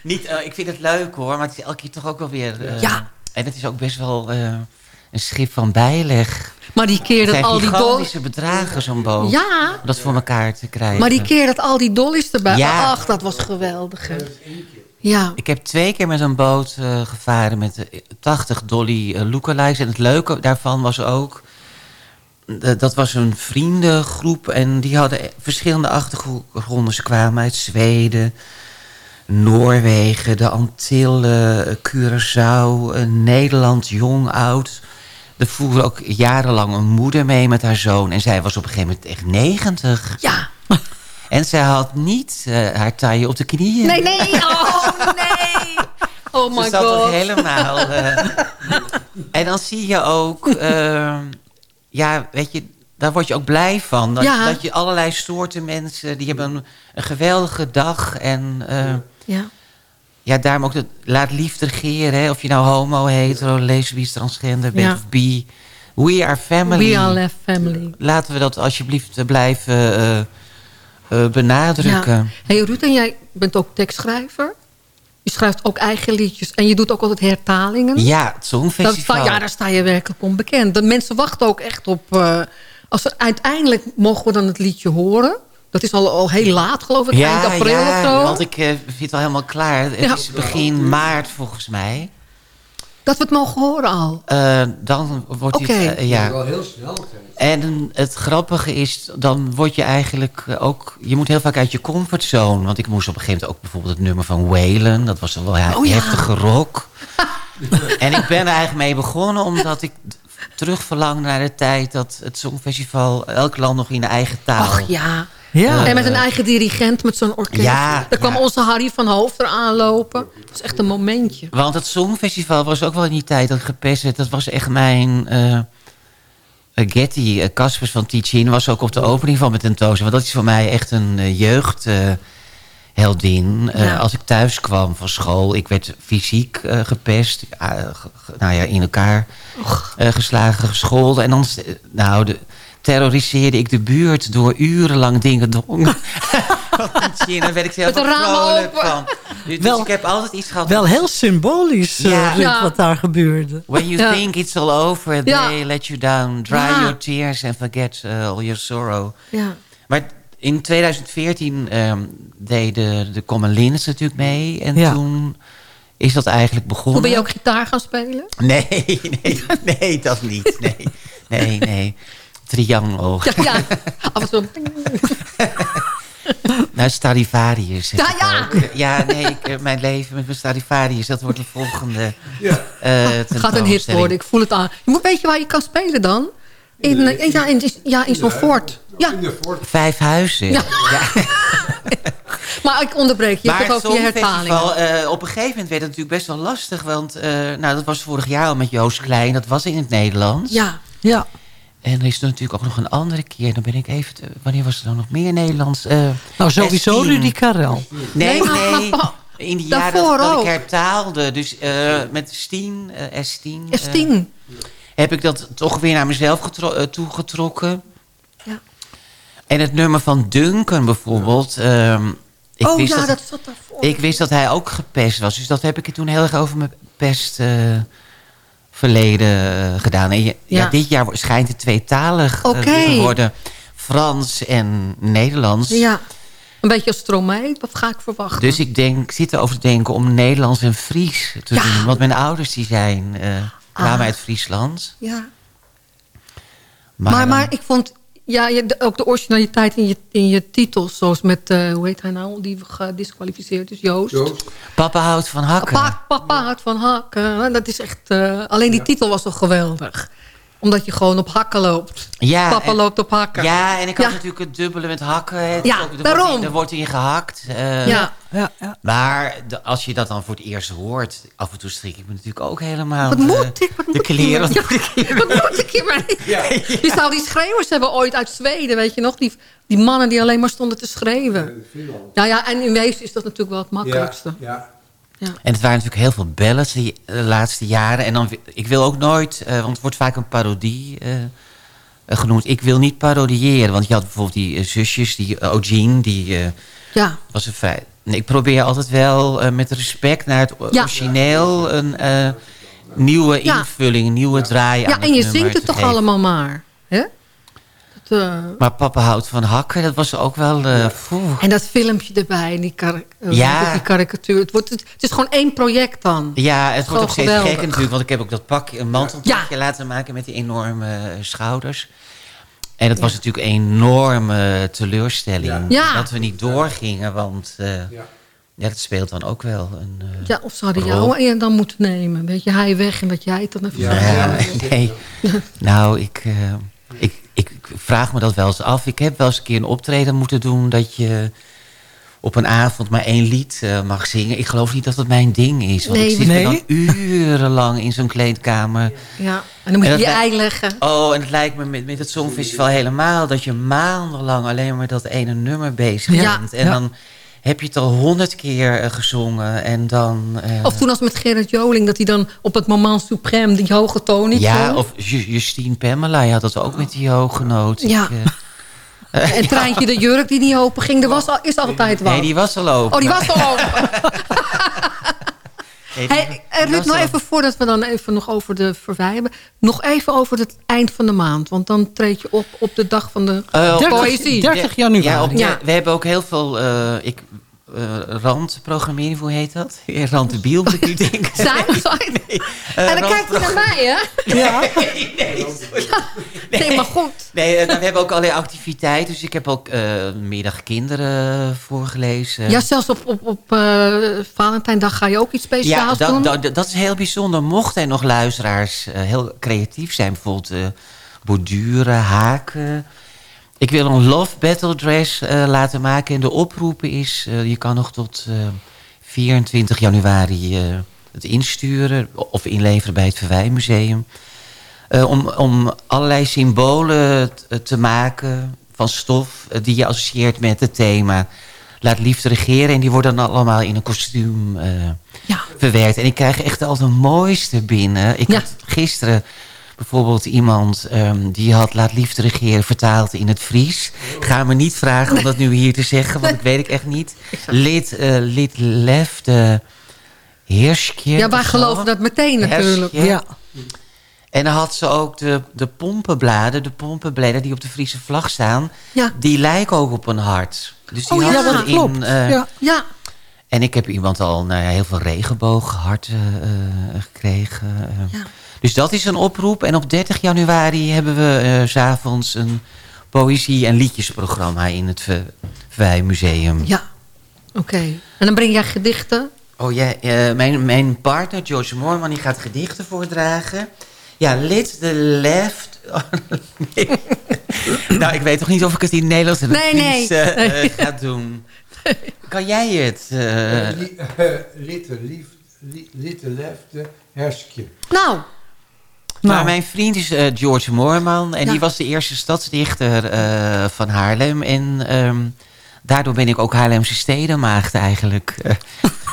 Niet, uh, ik vind het leuk hoor, maar het is elke keer toch ook wel weer... Uh, ja. En het is ook best wel uh, een schip van bijleg. Maar die keer dat al die dollies... bedragen zo'n boot. Ja. Om dat voor elkaar te krijgen. Maar die keer dat al die dollies erbij... Ja. Ach, dat was geweldig. Hè. Ja. Ik heb twee keer met een boot uh, gevaren met 80 dolly uh, lookalikes. En het leuke daarvan was ook... Dat was een vriendengroep en die hadden verschillende achtergronden. Ze kwamen uit Zweden, Noorwegen, de Antillen, Curaçao, Nederland, jong, oud. Er voerde ook jarenlang een moeder mee met haar zoon. En zij was op een gegeven moment echt 90. Ja. En zij had niet uh, haar taille op de knieën. Nee, nee. Oh, nee. Oh my Ze zat god. helemaal... Uh, en dan zie je ook... Uh, ja, weet je, daar word je ook blij van. Dat, ja. dat je allerlei soorten mensen... die hebben een, een geweldige dag. En uh, ja. Ja, daarom ook... Dat, laat liefde regeren. Hè? Of je nou homo, hetero, lesbisch, transgender bent ja. of bi. We are family. We are left family. Laten we dat alsjeblieft blijven uh, benadrukken. Ja. Hey Ruud, en jij bent ook tekstschrijver? Je schrijft ook eigen liedjes. En je doet ook altijd hertalingen. Ja, het Songfestival. Dat, ja, daar sta je werkelijk onbekend. De mensen wachten ook echt op... Uh, als er, uiteindelijk mogen we dan het liedje horen. Dat is al, al heel laat, geloof ik. Ja, eind april ja, of zo. want ik uh, vind het al helemaal klaar. Het Ja. is begin maart volgens mij. Dat we het mogen horen al? Uh, dan wordt okay. het... Uh, ja. wel heel snel. En het grappige is, dan word je eigenlijk ook... Je moet heel vaak uit je comfortzone. Want ik moest op een gegeven moment ook bijvoorbeeld het nummer van Waylon. Dat was wel ja, oh, ja. heftige rock. en ik ben er eigenlijk mee begonnen omdat ik terugverlang naar de tijd... dat het Songfestival elk land nog in de eigen taal... Ach ja. Ja. En met een eigen dirigent, met zo'n orkest. Ja, Daar kwam ja. onze Harry van Hoofd eraan lopen. Dat was echt een momentje. Want het Songfestival was ook wel in die tijd dat ik gepest werd. Dat was echt mijn... Uh, Getty, Caspers uh, van Tichin, was ook op de opening van mijn tentoonstelling. Want dat is voor mij echt een uh, jeugdheldin. Ja. als ik thuis kwam van school, ik werd fysiek uh, gepest. nou ja, in elkaar geslagen, gescholden. En dan, nou, de, terroriseerde ik de buurt door urenlang dingen dongen. Daar werd ik zelf vrolijk van. Dus wel, ik heb altijd iets gehad. Wel heel symbolisch ja. ja. wat daar gebeurde. When you ja. think it's all over, they let you down. Dry your tears and forget uh, all your sorrow. Ja. Maar in 2014 um, deden de Common Linus natuurlijk mee. En toen is dat eigenlijk begonnen. Hoe ben je ook gitaar gaan spelen? Nee, nee, nee, dat niet. Nee, nee, nee. Triangel. Ja, ja. af en toe. nou, Stradivarius. Ja, ja. Ook. Ja, nee, ik, mijn leven met mijn Stradivarius, dat wordt de volgende ja. uh, Gaat een hit worden, ik voel het aan. Je moet, weet je waar je kan spelen dan? In, in, ja, in, ja, in zo'n fort. Ja. Vijf huizen. Ja. ja. maar ik onderbreek je, maar toch over je hertalingen. Uh, op een gegeven moment werd het natuurlijk best wel lastig. Want uh, nou, dat was vorig jaar al met Joost Klein. Dat was in het Nederlands. Ja. Ja. En er is natuurlijk ook nog een andere keer. Dan ben ik even... Te, wanneer was er dan nog meer Nederlands? Uh, nou, sowieso S10. Rudy Karel. Nee, nee. nee. Maar, in die jaren dat, dat ik hertaalde. Dus uh, met Stien, uh, S10. S10. heb ik dat toch weer naar mezelf getro toegetrokken. Ja. En het nummer van Duncan bijvoorbeeld... Um, ik oh wist ja, dat, dat zat daarvoor. Ik wist dat hij ook gepest was. Dus dat heb ik toen heel erg over mijn pest... verleden gedaan. En ja, ja. dit jaar schijnt het tweetalig okay. te worden. Frans en Nederlands. Ja. Een beetje als Stromae, wat ga ik verwachten? Dus ik denk, zit erover te denken om Nederlands en Fries te Ja. doen. Want mijn ouders die zijn, eh kwamen Ah. uit Friesland. Ja. Maar, maar, ik vond ja, je, de- ook de originaliteit in je, in je titels. Zoals met, eh, hoe heet hij nou, die gedisqualificeerd is, Joost. Papa houdt van hakken. Pa, papa houdt van hakken. Dat is echt, eh, alleen die titel was toch geweldig. Omdat je gewoon op hakken loopt. Ja, papa en- loopt op hakken. Ja, en ik had Ja. natuurlijk het dubbele met hakken. Het Ja, ook- er daarom. Wordt in, er wordt in gehakt. eh, Ja. Ja, ja. Maar de- als je dat dan voor het eerst hoort... af en toe strik ik me natuurlijk ook helemaal... Wat de- moet ik? Wat De moet ik kleren. Ja, wat moet ik hiermee? Je zou die schreeuwers hebben ooit uit Zweden, weet je nog? Die, die mannen die alleen maar stonden te schreeuwen. Ja, ja, en in wezen is dat natuurlijk wel het makkelijkste. Ja. En het waren natuurlijk heel veel ballads die eh, de laatste jaren. En dan, ik wil ook nooit, eh, want het wordt vaak een parodie eh, genoemd. Ik wil niet parodiëren, want je had bijvoorbeeld die zusjes, die Eugene, die Ja. was een feit. Nee, ik probeer altijd wel met respect naar het Ja. origineel een nieuwe invulling, een nieuwe draai aan Ja, en je zingt het toch geven. allemaal maar. Hè? Dat, eh, Maar papa houdt van hakken, dat was ook wel... eh, poeh. en dat filmpje erbij, en die, kar eh, Ja. die karikatuur. Het, wordt, het, het is gewoon één project dan. Ja, het wordt steeds geweldig. gekker natuurlijk. Want ik heb ook dat pakje, een mantelpakje laten maken met die enorme schouders. En het was natuurlijk een enorme teleurstelling Ja. dat we niet doorgingen. Want eh, ja. dat speelt dan ook wel een eh, Ja, of ze hadden jou en dan moeten nemen. Weet je, hij weg en dat jij het dan even Ja, nee. Nou, ik, eh, ik, ik vraag me dat wel eens af. Ik heb wel eens een keer een optreden moeten doen... dat je op een avond maar één lied eh, mag zingen. Ik geloof niet dat dat mijn ding is. Want Nee, ik zit nee. dan urenlang in zo'n kleedkamer... Ja, en dan moet je En je ei leggen. Oh, en het lijkt me met, met het Songfestival helemaal... dat je maandenlang alleen maar dat ene nummer bezig Ja. bent. En Ja. dan heb je het al honderd keer eh, gezongen. En dan... eh, Of toen als met Gerrit Joling, dat hij dan op het moment suprême die hoge toon niet ja, zong. of Ju- Justine Pamela, je had dat ook met die hoge noot. Ja. Ik, eh, En Treintje de Jurk die niet open ging, er was al, is altijd wat. nee, die was al open. Oh, die was al open. Nee, die- Hey, die Ruud, nou even voordat we dan even nog over de verwij hebben. Nog even over het eind van de maand. Want dan treed je op op de dag van de poëzie. 30 januari. Ja, op de- Ja. we hebben ook heel veel... eh, ik, eh, randprogrammering, hoe heet dat? Randdebiel moet ik nu denken. Zijn? Eh, en dan kijkt hij naar mij, hè? Ja. Nee, maar goed. Nee, eh, nou, we hebben ook allerlei activiteiten. Dus ik heb ook eh middag kinderen voorgelezen. Ja, zelfs op, op, op eh, Valentijndag ga je ook iets Ja, speciaals dat, doen. dat, dat is heel bijzonder. Mochten er nog luisteraars eh, heel creatief zijn, bijvoorbeeld borduren, haken. Ik wil een love battle dress eh, laten maken. En de oproep is, eh, je kan nog tot eh, 24 januari eh, het insturen of inleveren bij het Verwijmuseum. Om, om allerlei symbolen te maken van stof die je associeert met het thema. Laat liefde regeren. En die worden dan allemaal in een kostuum eh, verwerkt. En ik krijg echt al de mooiste binnen. Ik had gisteren bijvoorbeeld iemand ehm, die had Laat liefde regeren vertaald in het Fries. Ga me niet vragen om dat nu hier te zeggen, want ik weet ik echt niet. Lid, eh lid lef de heerskje. Ja, wij geloven dat meteen natuurlijk. Ja. En dan had ze ook de, de pompenbladen, de pompenbladen die op de Friese vlag staan. Ja. Die lijken ook op een hart. Dus die Oh, had ja, ze dat in, klopt. eh, Ja. ja. En ik heb iemand al nou ja, heel veel regenboogharten eh, gekregen. eh. Dus dat is een oproep. En op 30 januari hebben we eh, s s'avonds een poëzie- en liedjesprogramma in het Ver- Verwijmuseum. Ja, oké. En dan breng jij gedichten. Oh ja, eh, mijn, mijn partner George Moorman die gaat gedichten voordragen. Ja, lid the left. nee. nou, ik weet toch niet of ik het in Nederlands en het Nee, nee. Eh, Nee. eh, ga doen. Kan jij het? eh? Eh, li- eh, Litte lief, li- litte lefte herskje. Nou. Maar mijn vriend is eh, George Moorman. En die was de eerste stadsdichter eh, van Haarlem. En ehm, daardoor ben ik ook Haarlemse stedenmaagd eigenlijk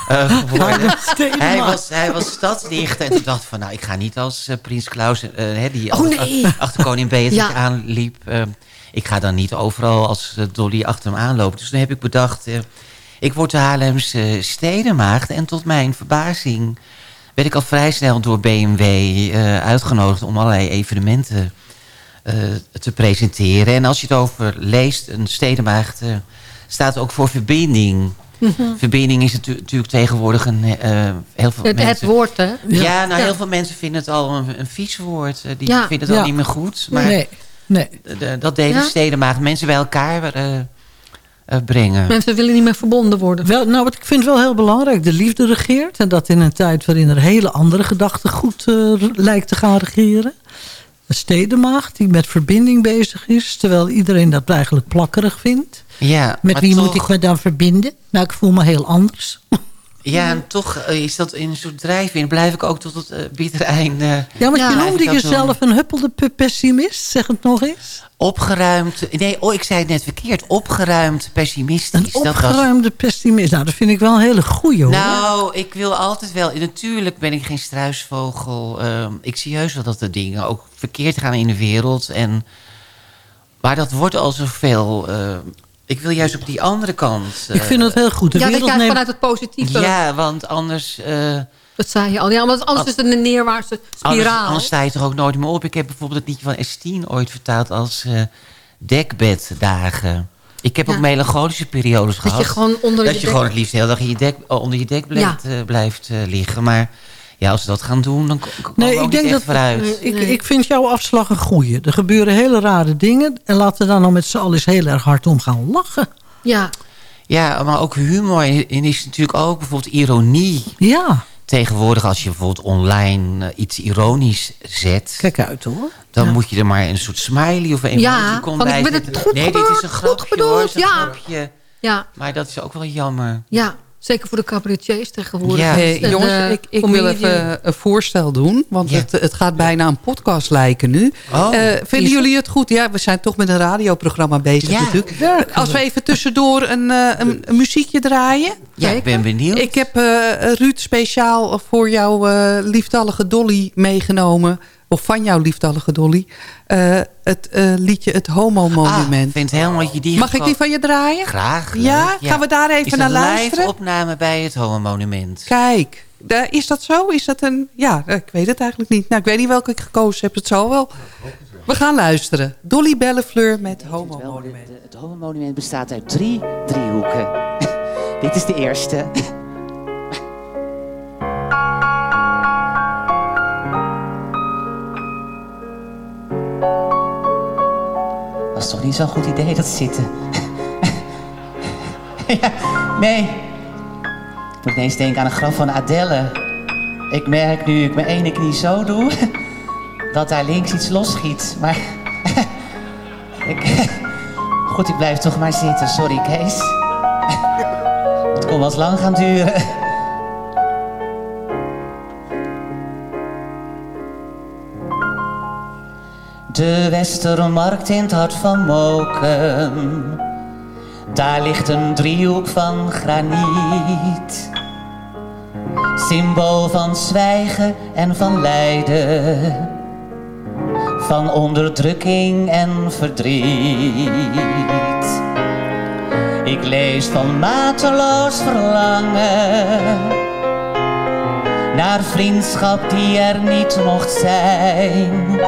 eh, geworden. Hij, was, hij was stadsdichter. En toen dacht ik van, nou, ik ga niet als Prins Klaus... die Oh, altijd nee. achter koning Beatrix Ja. aanliep. ik ga dan niet overal als Dolly achter hem aanlopen. Dus toen heb ik bedacht... ik word de Haarlemse stedenmaagd. En tot mijn verbazing werd ik al vrij snel door BMW eh, uitgenodigd om allerlei evenementen eh, te presenteren. En als je het over leest, een stedenmaagd, eh, staat ook voor verbinding. Mhm. Verbinding is natu- natuurlijk tegenwoordig een heel veel Het, het mensen... woord, hè? Ja, nou Ja. heel veel mensen vinden het al een, een vies woord. Die Ja. vinden het al niet meer goed. Maar Nee, nee. dat delen Ja. steden maakt mensen bij elkaar brengen. Mensen willen niet meer verbonden worden. Wel, nou, wat ik vind wel heel belangrijk. De liefde regeert. En dat in een tijd waarin er hele andere gedachten goed eh, lijkt te gaan regeren. Een stedenmacht die met verbinding bezig is. Terwijl iedereen dat eigenlijk plakkerig vindt. Ja, Met wie toch- moet ik me dan verbinden? Nou, ik voel me heel anders. Ja, en toch eh, is dat in een soort drijfveer. blijf ik ook tot het eh, bittere einde. Ja, want Ja. je noemde jezelf een huppelde pe- pessimist. Zeg het nog eens. Opgeruimd. Nee, oh, ik zei het net verkeerd. Opgeruimd pessimistisch. Een Dat was- opgeruimde pessimist. Nou, dat vind ik wel een hele goeie hoor. Nou, ik wil altijd wel... Natuurlijk ben ik geen struisvogel. Ehm, ik zie heus wel dat de dingen ook verkeerd gaan in de wereld. En, maar dat wordt al zoveel... eh, ik wil juist op die andere kant. ik vind het heel goed. De ja, dat wereld jij neemt... vanuit het positieve... Ja, want anders... eh, Dat zei je al. Ja, want anders is het een neerwaartse Anders, spiraal. anders sta je toch ook nooit meer op. Ik heb bijvoorbeeld het liedje van Estine ooit vertaald als eh, dekbeddagen. Ik heb Ja. ook melancholische periodes dat gehad. je gewoon onder dat je je dek- gewoon het liefst de hele dag in je dek, onder je dek blijft, eh, blijft eh, liggen. Maar ja, als ze dat gaan doen, dan komen Nee, we ook ik denk niet echt dat vooruit. ik, ik vind jouw afslag een goeie. Er gebeuren hele rare dingen. En laten we dan nou met z'n allen eens heel erg hard om gaan lachen. Ja, Ja, maar ook humor en is natuurlijk ook bijvoorbeeld ironie. Ja, Tegenwoordig als je bijvoorbeeld online eh, iets ironisch zet... kijk uit hoor. Dan moet je er maar een soort smiley of een Ja, emoticon ik bij ben het goed Nee, dit is een goed grapje bedoeld, hoor, het is een ja. grapje. ja, Maar dat is ook wel jammer. ja. Zeker voor de cabaretiers tegenwoordig. Ja. Hey, En, jongens, eh, ik, ik wil even een voorstel doen. Want Ja. het, het gaat bijna een podcast lijken nu. Oh, Eh, is vinden jullie het goed? Ja, we zijn toch met een radioprogramma bezig Ja, natuurlijk. Als we even tussendoor een, eh, een, een muziekje draaien. Ja, ik ben benieuwd. Ik heb eh, Ruud speciaal voor jouw eh, liefdallige Dolly meegenomen. Of van jouw liefdallige Dolly. eh, het eh, liedje Het Homo Ah, Monument. ik vind het helemaal dat je die Mag ik die van je draaien? Graag. Ja? Gaan we daar even is naar een luisteren? live opname bij het Homo Monument. Kijk, daar- is dat zo? Is dat een... Ja, ik weet het eigenlijk niet. Nou, ik weet niet welke ik gekozen heb. Het zal wel. We gaan luisteren. Dolly Bellefleur met Homo Monument. de- Het Homo-monument bestaat uit drie driehoeken. Dit is de eerste. Dat is toch niet zo'n goed idee, dat zitten. ja, nee. Ik moet ineens denken aan een graf van Adelle. Ik merk nu ik mijn ene knie zo doe... dat daar links iets losschiet. Maar ik... Goed, ik blijf toch maar zitten. Sorry, Kees. Het kon wel eens lang gaan duren. De Westermarkt in het hart van Mokum. Daar ligt een driehoek van graniet. Symbool van zwijgen en van lijden van onderdrukking en verdriet. Ik lees van mateloos verlangen naar vriendschap die er niet mocht zijn.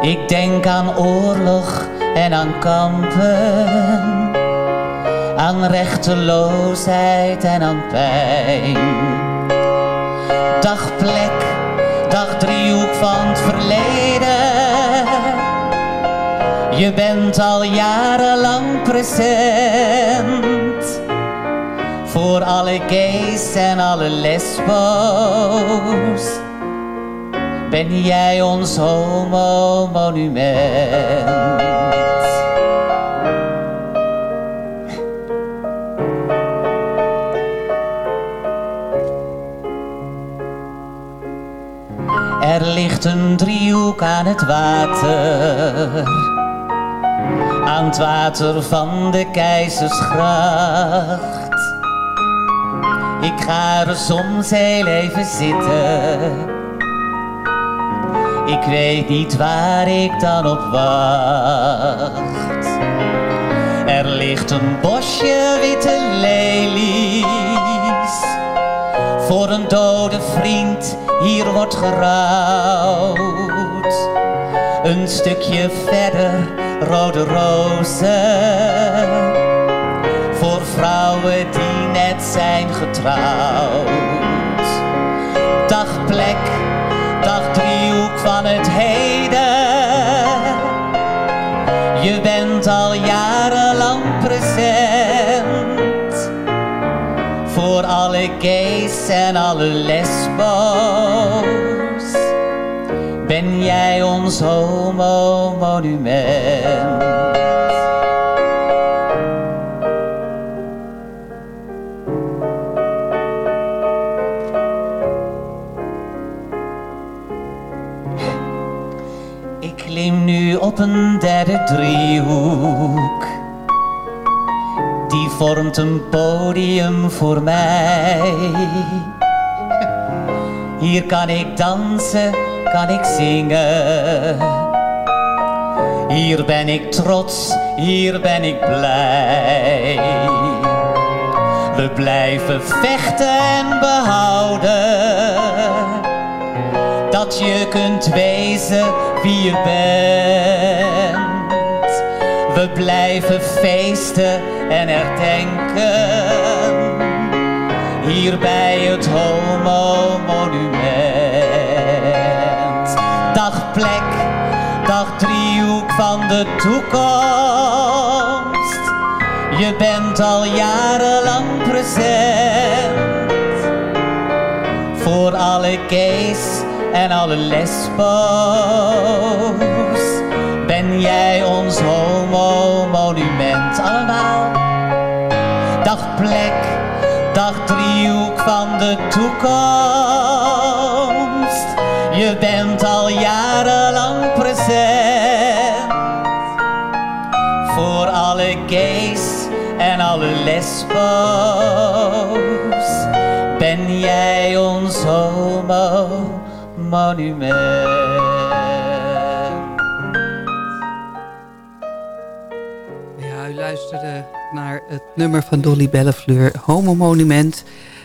Ik denk aan oorlog en aan kampen, aan rechteloosheid en aan pijn. Dagplek dag driehoek van het verleden. Je bent al jarenlang present. Voor alle gays en alle lesbo's. Ben jij ons homo-monument. Er ligt een driehoek aan het water. Aan het water van de keizersgracht. Ik ga er soms heel even zitten. Ik weet niet waar ik dan op wacht. Er ligt een bosje witte lelies. Voor een dode vriend hier wordt gerouwd. Een stukje verder rode rozen. vrouwen die net zijn getrouwd. Dag al jarenlang present. Voor alle gays en alle lesbo's. Ben jij ons homo-monument. Op een derde driehoek. Die vormt een podium voor mij. Hier kan ik dansen, kan ik zingen. Hier ben ik trots, hier ben ik blij. We blijven vechten en behouden je kunt wezen wie je bent. We blijven feesten en herdenken hier bij het Homo Monument. Dag plek, dag driehoek van de toekomst. Je bent al jarenlang present alle gays en alle lesbo's. Ben jij ons homo-monument allemaal? Dag plek, dag driehoek van de toekomst. Je bent al jarenlang present. Voor alle gays en alle lesbo's. Homo-monument. Ja, u luisterde naar het nummer van Dolly Bellefleur, Homo Monument.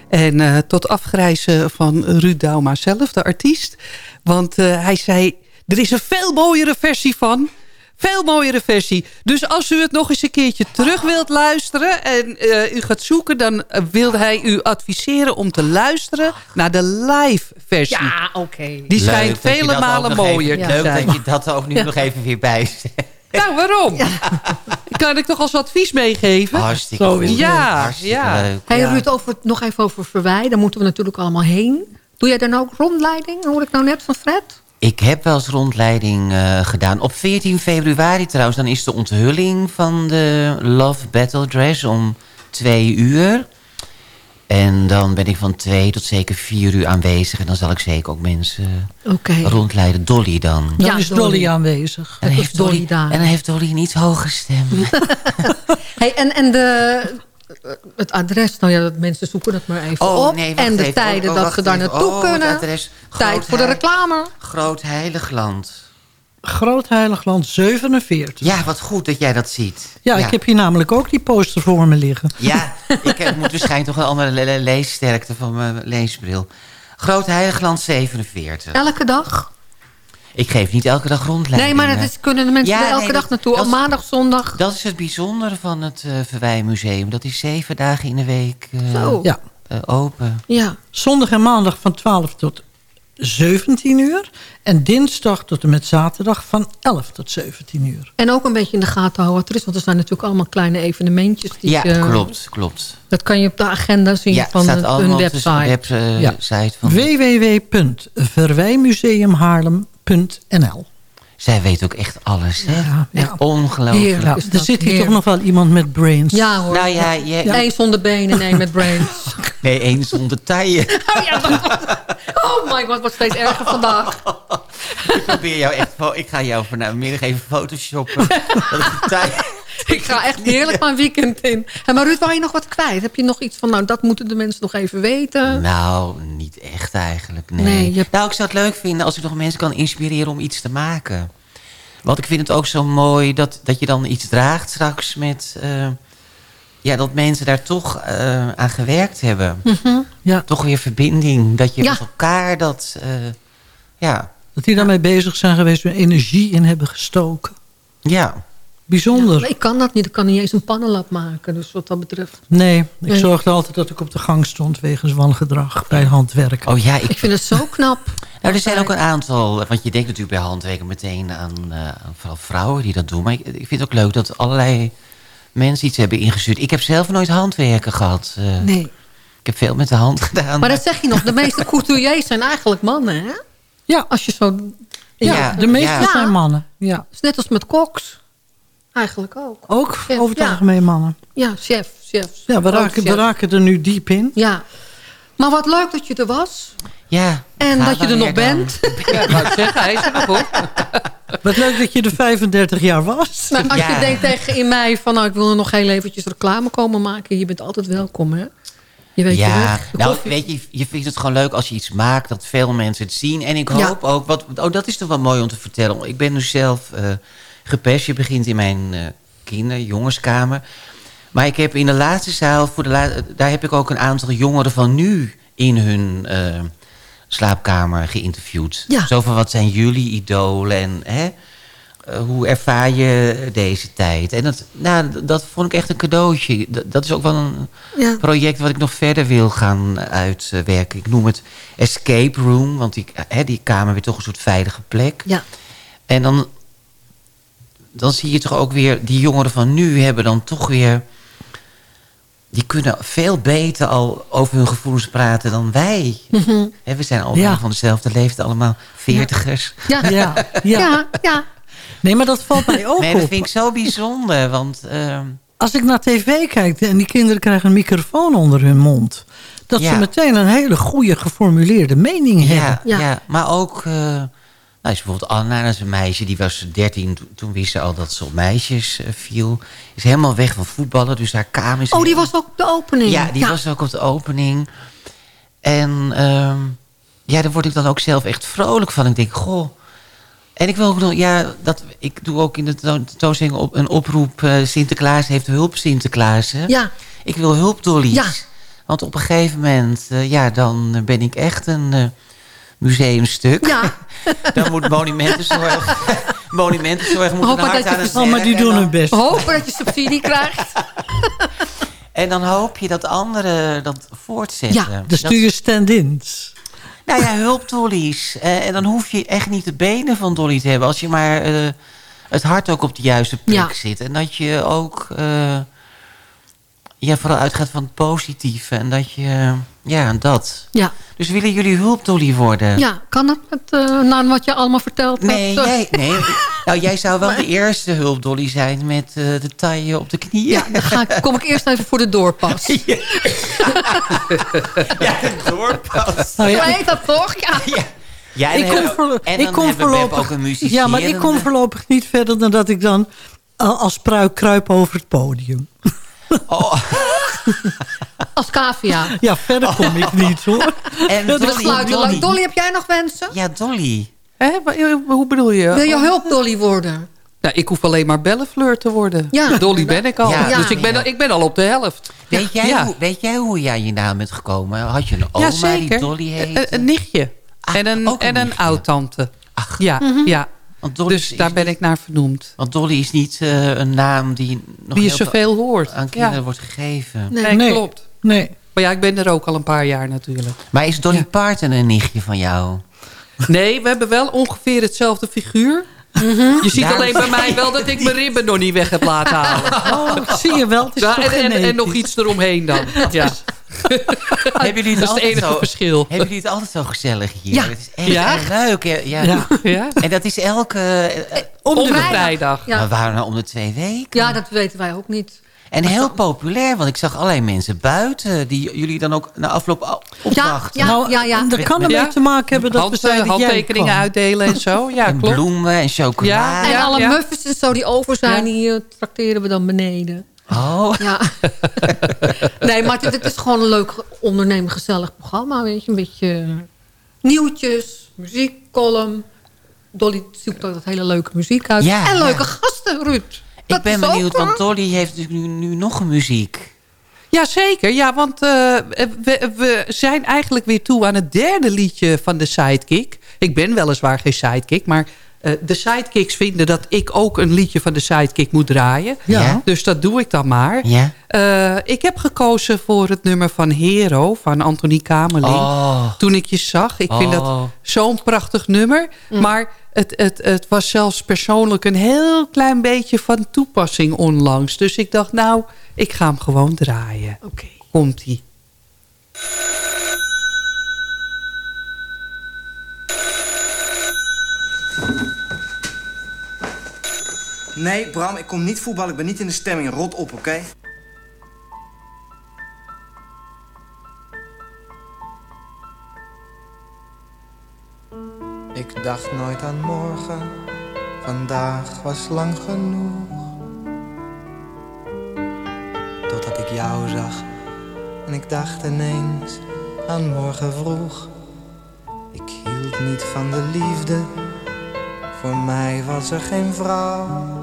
En eh, tot afgrijzen van Ruud Dauma zelf, de artiest. Want eh, hij zei, er is een veel mooiere versie van. Veel mooiere versie. Dus als u het nog eens een keertje terug wilt luisteren... en eh, u gaat zoeken, dan uh, wilde hij u adviseren om te luisteren... naar de live versie. Ja, oké. Die schijnt vele malen mooier Even, te leuk zijn. dat je dat ook nu nog even weer bij. Nou, waarom? Kan ik toch als advies meegeven? Hartstikke Zo het. Ja, Hartstikke ja. leuk. Hey Ja. Ruud, over, nog even over Verwij. Daar moeten we natuurlijk allemaal heen. Doe jij dan ook rondleiding? Hoor ik nou net van Fred? Ik heb wel eens rondleiding eh, gedaan. Op 14 februari trouwens, dan is de onthulling van de Love Battle Dress om twee uur. En dan ben ik van twee tot zeker vier uur aanwezig. En dan zal ik zeker ook mensen Oké. rondleiden. Dolly dan. Dan Ja, is Dolly. Dolly aanwezig. En dan, heeft Dolly Dolly, daar. en dan heeft Dolly een iets hoge stem. Hey, en, en de, het adres, nou ja, dat mensen zoeken het maar even Oh, op. nee, wacht en de even. tijden Oh, dat ze daar naartoe Oh, kunnen. adres. Tijd Groot voor de reclame. Groot Heiligland. Groot Heiligland 47. Ja, wat goed dat jij dat ziet. Ja, ik heb hier namelijk ook die poster voor me liggen. Ja, ik heb, moet waarschijnlijk toch een andere le- le- leessterkte van mijn leesbril. Groot Heiligland 47. Elke dag? Ik geef niet elke dag rondleidingen. Nee, maar dat is, kunnen de mensen Ja, er elke nee, dag naartoe. is- maandag, zondag. Dat is het bijzondere van het uh, Verwijmuseum. Dat is zeven dagen in de week eh, Zo. Ja. eh, open. Ja. Zondag en maandag van 12 tot 17 uur. En dinsdag tot en met zaterdag van 11 tot 17 uur. En ook een beetje in de gaten houden wat er is. Want er zijn natuurlijk allemaal kleine evenementjes. Die, Ja, eh, klopt, klopt. Dat kan je op de agenda zien Ja, van staat hun- website. website eh, Ja. van... www.verwijmuseumhaarlem.nl Zij weet ook echt alles, hè? Ja. Echt ongelooflijk. Is er zit hier toch nog wel iemand met brains. Ja hoor. Nou zonder benen, nee met brains. nee, één zonder taille. Oh ja, oh my god, wordt steeds erger vandaag. ik probeer jou echt... Ik ga jou vanmiddag even photoshoppen. dat taille... Ik ga echt heerlijk mijn weekend in. Hey, maar Ruud, wou je nog wat kwijt? Heb je nog iets van, nou dat moeten de mensen nog even weten? Nou, niet echt eigenlijk, nee. Nee, je Nou, ik zou het leuk vinden als ik nog mensen kan inspireren om iets te maken. Want ik vind het ook zo mooi dat, dat je dan iets draagt straks met... eh, ja, dat mensen daar toch eh, aan gewerkt hebben. Ja. Toch weer verbinding. Dat je Mhm. Ja. met elkaar dat... eh, ja, Dat die daarmee bezig zijn geweest en energie in hebben gestoken. ja. Bijzonder. ik kan dat niet. Ik kan niet eens een pannenlap maken. Dus wat dat betreft. Nee, ik Nee. zorgde altijd dat ik op de gang stond wegens wangedrag bij handwerk. Oh ja, ik, Ik vind het zo knap. nou, er zijn ook een aantal... Want je denkt natuurlijk bij handwerken meteen aan, eh, aan vooral vrouwen die dat doen. Maar ik, ik vind het ook leuk dat allerlei mensen iets hebben ingestuurd. Ik heb zelf nooit handwerken gehad. eh. Nee. Ik heb veel met de hand gedaan. Maar dat zeg je nog. De meeste couturiers zijn eigenlijk mannen, hè? Ja. Als je zo... Ja, Ja, de meeste ja. zijn mannen. Ja. Het is net als met koks. Eigenlijk ook. Ook Chef, over het ja. algemeen mannen. Ja, chef, chefs. Ja, we raken, we chef. raken er nu diep in. Ja. Maar wat leuk dat je er was. Ja. En dat je er nog dan? bent. Ja, wou zeggen, hij is er nog hoor. Wat leuk dat je er 35 jaar was. Maar als Ja. je denkt tegen in mei van... nou, ik wil er nog heel eventjes reclame komen maken. Je bent altijd welkom, hè? Je weet je Ja, weg. Nou weet je, je vindt het gewoon leuk als je iets maakt... dat veel mensen het zien. En ik Ja. hoop ook, wat, oh, dat is toch wel mooi om te vertellen. Ik ben nu zelf eh gepest. Je begint in mijn eh kinder, jongenskamer. Maar ik heb in de laatste zaal... Voor de daar heb ik ook een aantal jongeren van nu... in hun eh, slaapkamer geïnterviewd. Ja. Zo van, wat zijn jullie idolen en... Hè? Eh, hoe ervaar je deze tijd? En dat, nou, dat vond ik echt een cadeautje. Dat, dat is ook wel een Ja. project wat ik nog verder wil gaan uitwerken. Ik noem het Escape Room, want die, hè, die kamer weer toch een soort veilige plek. Ja. En dan, dan zie je toch ook weer, die jongeren van nu hebben dan toch weer... Die kunnen veel beter al over hun gevoelens praten dan wij. Hè, we zijn allemaal Ja. van dezelfde leeftijd, allemaal veertigers. Ja. Ja, ja. Ja, ja. Nee, maar dat valt mij ook Nee, dat vind ik zo bijzonder, want... ehm, Als ik naar tv kijk en die kinderen krijgen een microfoon onder hun mond... dat Ja. ze meteen een hele goede geformuleerde mening Ja, hebben. ja. Ja. maar ook... eh, nou, is bijvoorbeeld Anna, dat is een meisje, die was 13. to- Toen wist ze al dat ze op meisjes eh, viel. Is helemaal weg van voetballen, dus haar kamer is... Oh, die was ook op de opening. Ja, die was ook op de opening. En ehm, ja, daar word ik dan ook zelf echt vrolijk van. Ik denk, goh... En ik wil ook nog, ja, dat, ik doe ook in de tentoon- tentoonstelling op, een oproep... eh, Sinterklaas heeft hulp, Sinterklaas. Hè? Ja. Ik wil hulpdollies. Ja. Want op een gegeven moment, eh, ja, dan ben ik echt een museumstuk. Ja. dan moet monumentenzorg, monumentenzorg moet hart dat aan je- het Oh, maar die doen hun best. Hopen dat je subsidie krijgt. En dan hoop je dat anderen dat voortzetten. Ja, Dan stuur je stand-ins. Nou ja, hulpdollies. Eh, en dan hoef je echt niet de benen van Dolly te hebben. Als je maar eh, het hart ook op de juiste plek Ja. zit. En dat je ook eh, ja, vooral uitgaat van het positieve. En dat je, ja, dat. Ja. Dus willen jullie hulpdolly worden? Ja, kan dat met, eh na wat je allemaal verteld Nee, hebt? jij, nee. Nou, jij zou wel de eerste hulpdolly zijn met eh, de taille op de knieën. Ja, dan ga ik, kom ik eerst even voor de doorpas. ja, de doorpas. Nou ja, heet dat toch? Ja. Ja. Ja, en ik kom, ik kom voorlopig... ook een muziek. ja, maar ik kom voorlopig niet verder dan dat ik dan al als pruik kruip over het podium. Oh, Als cavia. Ja, verder kom ik niet hoor. en We Dolly, sluiten Dolly. leuk. Dolly, heb jij nog wensen? Ja, Dolly. Hè? Wa- Hoe bedoel je? Wil je Oh. hulpdolly worden? Nou, ik hoef alleen maar bellenfleur te worden. Ja. Dolly ben ik al. Ja, dus ik ben, ja. al- ik ben al op de helft. Weet jij, Ja. hoe, weet jij hoe je aan je naam bent gekomen? Had je een oma ja, die. Dolly Een, heette? een nichtje. Ah, en een, een en een oud-tante. Ach, Ja, ja. want Dolly dus daar niet- ben ik naar vernoemd. Want Dolly is niet eh, een naam die nog Wie je zoveel hoort. aan kinderen Ja. wordt gegeven. Nee. Nee, Nee. klopt. Nee. Maar ja, ik ben er ook al een paar jaar natuurlijk. Maar is Dolly Ja. Parton een nichtje van jou? Nee, we hebben wel ongeveer hetzelfde figuur. Je ziet Ja, alleen bij mij wel dat ik mijn ribben nog niet weg heb laten halen. Oh, zie je wel. Het is Ja, toch en, en, nog iets eromheen dan. Ja. Hebben jullie het Dat is het altijd enige zo, verschil. Hebben jullie het altijd zo gezellig hier? Ja. Het is echt Ja? leuk. Ja, ja. Ja. Ja? En dat is elke... eh, Om de Vrijdag. vrijdag. Ja. Maar waarom nou om de twee weken? ja, dat weten wij ook niet. En heel populair, want ik zag allerlei mensen buiten... die jullie dan ook na afloop. Ja, nou, ja, ja. Dat kan ermee Ja. te maken hebben dat Hand- we zeiden dat jij handtekeningen uitdelen en zo. Ja, en klopt. bloemen en chocola. Ja, En alle ja. muffins en zo die over zijn, Ja. die eh, trakteren we dan beneden. Oh, Ja. nee, maar het, het is gewoon een leuk ondernemen, gezellig programma. Weet je, een beetje eh, nieuwtjes, muziek, column. Dolly zoekt altijd hele leuke muziek uit. Ja, en ja. leuke gasten, Ruud. Ik ben benieuwd, eh, want Dolly heeft nu, nu nog een muziek. Jazeker, ja, want eh, we, we zijn eigenlijk weer toe aan het derde liedje van de Sidekick. Ik ben weliswaar geen sidekick, maar eh, de sidekicks vinden dat ik ook een liedje van de sidekick moet draaien. Ja. Dus dat doe ik dan maar. Ja. Eh, ik heb gekozen voor het nummer van Hero van Anthony Kamerling. Oh. Toen ik je zag. Ik vind dat Oh. zo'n prachtig nummer. Maar het, het, het was zelfs persoonlijk een heel klein beetje van toepassing onlangs. Dus ik dacht, nou, ik ga hem gewoon draaien. Oké. Komt-ie. Nee, Bram, ik kom niet voetballen. Ik ben niet in de stemming. Rot op, oké? Ik dacht nooit aan morgen, vandaag was lang genoeg. Totdat ik jou zag en ik dacht ineens aan morgen vroeg. Ik hield niet van de liefde, voor mij was er geen vrouw.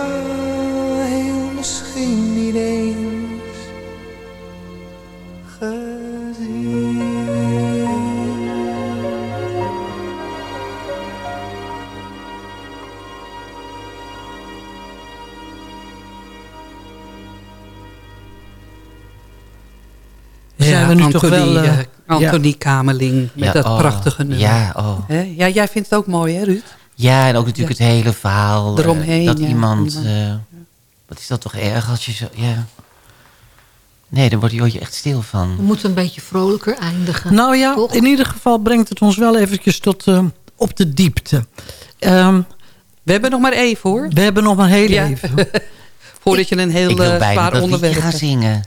we nu toch wel, eh, eh, Anthony ja. Kamerling met Ja, dat oh, prachtige nummer. ja, oh. Hè? ja, jij vindt het ook mooi, hè, Ruud? Ja, en ook natuurlijk het hele verhaal. eh, Eromheen, dat ja, iemand... iemand. eh, wat is dat toch erg als je zo... Ja. Nee, daar word je je echt stil van. We moeten een beetje vrolijker eindigen. Nou ja, Toch? in ieder geval brengt het ons wel eventjes tot eh, op de diepte. Ehm, We hebben nog maar even, hoor. we hebben nog maar heel Ja. even. Voordat je een heel ik wil eh, bijna zwaar dat liedje onderwerp gaan hebt. zingen.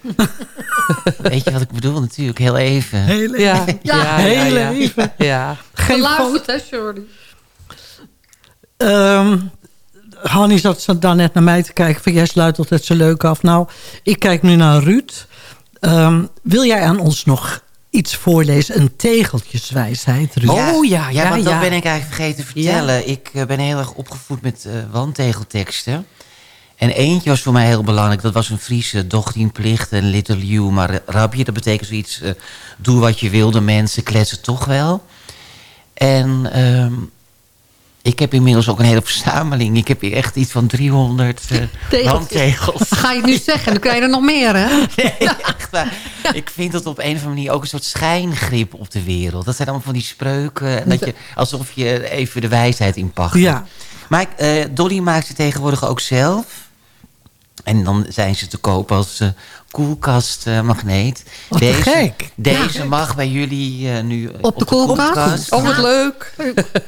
Weet je wat ik bedoel? Natuurlijk, heel even. Heel Ja, even. ja, ja, heel ja. even. Ja. Geen Geluisterd, hè, Shirley? Ehm Hanni zat zo daarnet naar mij te kijken. Van jij sluit altijd zo leuk af. Nou, ik kijk nu naar Ruud. Ehm, wil jij aan ons nog iets voorlezen? Een tegeltjeswijsheid, Ruud? Oh ja, Ja, ja, want dat ben ik eigenlijk vergeten te vertellen. Ik eh, ben heel erg opgevoed met eh wandtegelteksten. En eentje was voor mij heel belangrijk. Dat was een Friese dochtienplicht, een little you. Maar rabje, dat betekent zoiets... eh, doe wat je wil, de mensen kletsen toch wel. En ehm, ik heb inmiddels ook een hele verzameling. Ik heb hier echt iets van 300 uh, Tegels. handtegels. Ga je het nu zeggen? Dan krijg je er nog meer, hè? Nee, echt waar. Ik vind dat op een of andere manier ook een soort schijngrip op de wereld. Dat zijn allemaal van die spreuken. En dat je, alsof je even de wijsheid inpacht. Ja. Maar eh, Dolly maakt ze tegenwoordig ook zelf. En dan zijn ze te koop als eh koelkastmagneet. Te deze gek. deze Ja. mag bij jullie eh, nu Op de koelkast? Oh, wat leuk.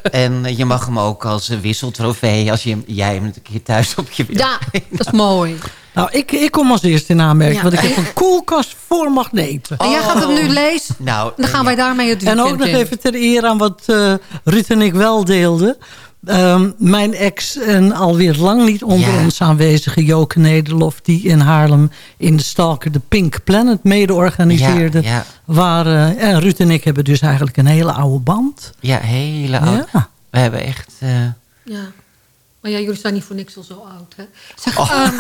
En eh, je mag hem ook als wisseltrofee... als je, jij hem een keer thuis op je wil. Ja, dat is mooi. Nou, ik, ik kom als eerste in aanmerking. Ja. Want ik heb een koelkast voor magneten. En jij gaat hem nu lezen. Nou, Dan gaan wij daarmee het En weekend ook nog in. even ter eer aan wat eh Ruud en ik wel deelden. Ehm, mijn ex en alweer lang niet onder Ja. ons aanwezige Joke Nederlof... die in Haarlem in de Stalker de Pink Planet mede organiseerde. Ja, ja. Waar, eh, en Ruud en ik hebben dus eigenlijk een hele oude band. Ja, hele oud. Ja. We hebben echt... eh, Ja. Maar ja, jullie zijn niet voor niks al zo oud, hè? Zeg, Oh. ehm,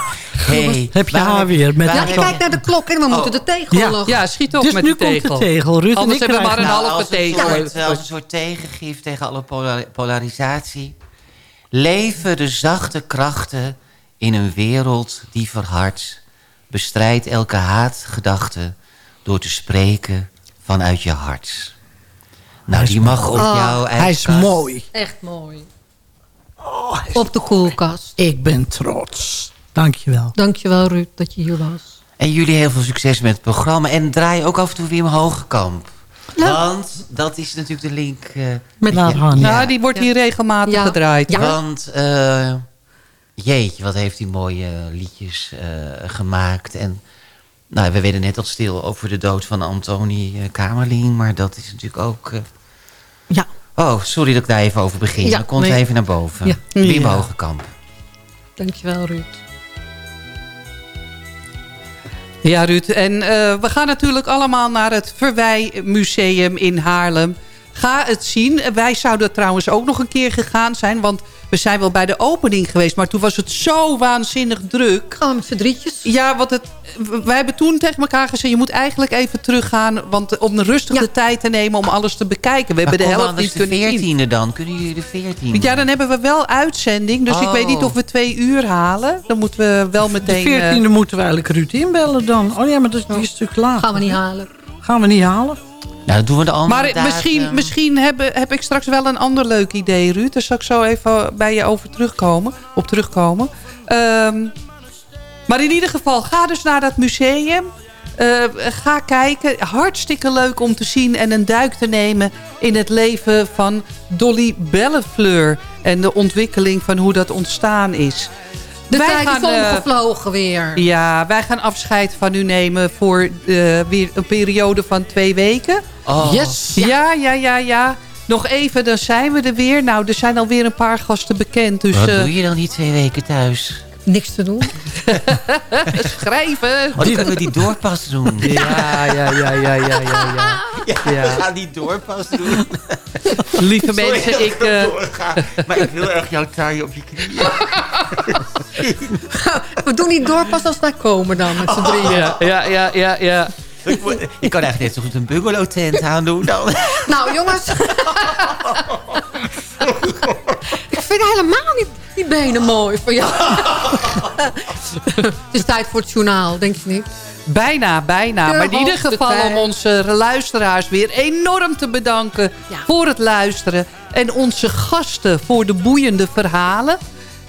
hey, Heb je haar weer met ja, ik kijk naar de klok en we moeten de tegel Ja. Ja, schiet op Dus met nu de tegel. komt de tegel. Ruud en Anders ik hebben we maar een Nou, halve een, tegel. soort, als een soort tegengif tegen alle pola- polarisatie. Leven de zachte krachten in een wereld die verhardt. Bestrijd elke haatgedachte door te spreken vanuit je hart. Nou, die mag op Oh, jouw eigen Hij is kast. mooi. Echt mooi. Op de koelkast. Ik ben trots. Dankjewel. Dankjewel, Ruud, dat je hier was. En jullie heel veel succes met het programma. En draai ook af en toe weer mijn Hogekamp. Want dat is natuurlijk de link... eh, Met ja. Laat Nou, die wordt hier regelmatig Ja. gedraaid. Ja. Want, eh, jeetje, wat heeft hij mooie liedjes eh, gemaakt. En nou, we werden net al stil over de dood van Antoni eh, Kamerling. Maar dat is natuurlijk ook... eh, Ja. Oh, sorry dat ik daar even over begin. Ja, Dan komt nee. even naar boven. Ja. Wim. Hogekamp. Dankjewel, Ruud. Ja, Ruud. En eh, we gaan natuurlijk allemaal naar het Verwij Museum in Haarlem. Ga het zien. Wij zouden trouwens ook nog een keer gegaan zijn. Want we zijn wel bij de opening geweest. Maar toen was het zo waanzinnig druk. We met z'n drietjes? Ja, want het, wij hebben toen tegen elkaar gezegd... je moet eigenlijk even teruggaan want, om rustig Ja. de tijd te nemen... om alles te bekijken. We Maar hebben de helft niet de kunnen zien. 14e dan. Kunnen jullie de 14e? Ja, dan hebben we wel uitzending. Dus ik Oh. weet niet of we twee uur halen. Dan moeten we wel De meteen... 14e eh, moeten we eigenlijk Ruud inbellen dan. Oh ja, maar dat is die is een stuk later. Gaan we niet halen. Gaan we niet halen? Nou, dan doen we de andere Maar misschien, misschien heb, heb ik straks wel een ander leuk idee, Ruud. Daar zal ik zo even bij je over terugkomen, op terugkomen. Ehm, maar in ieder geval, ga dus naar dat museum. Eh, ga kijken. Hartstikke leuk om te zien en een duik te nemen... in het leven van Dolly Bellefleur. En de ontwikkeling van hoe dat ontstaan is. De Wij tijd gaan, is eh, omgevlogen weer. Ja, wij gaan afscheid van u nemen voor eh, weer een periode van twee weken. Oh. Yes. Ja, ja, ja, ja. Nog even, dan zijn we er weer. Nou, er zijn alweer een paar gasten bekend. Dus Wat eh, doe je dan die twee weken thuis? Niks te doen. schrijven. Oh, dan kunnen we die doorpas doen. Ja, ja, ja, ja, ja, ja. ja. Ja, we gaan die doorpas doen. Lieve mensen, ik... eh, Maar ik wil erg jouw taai op je knieën. We doen niet door pas als wij komen dan met z'n drieën. ja, ja, ja, ja, ja. Ik, kan eigenlijk net zo goed een bungalow tent aandoen dan. Nou, jongens. ik vind helemaal niet die benen mooi voor jou. het is tijd voor het journaal, denk je niet? Bijna, bijna. De maar in ieder geval tijd. om onze luisteraars weer enorm te bedanken Ja. voor het luisteren. En onze gasten voor de boeiende verhalen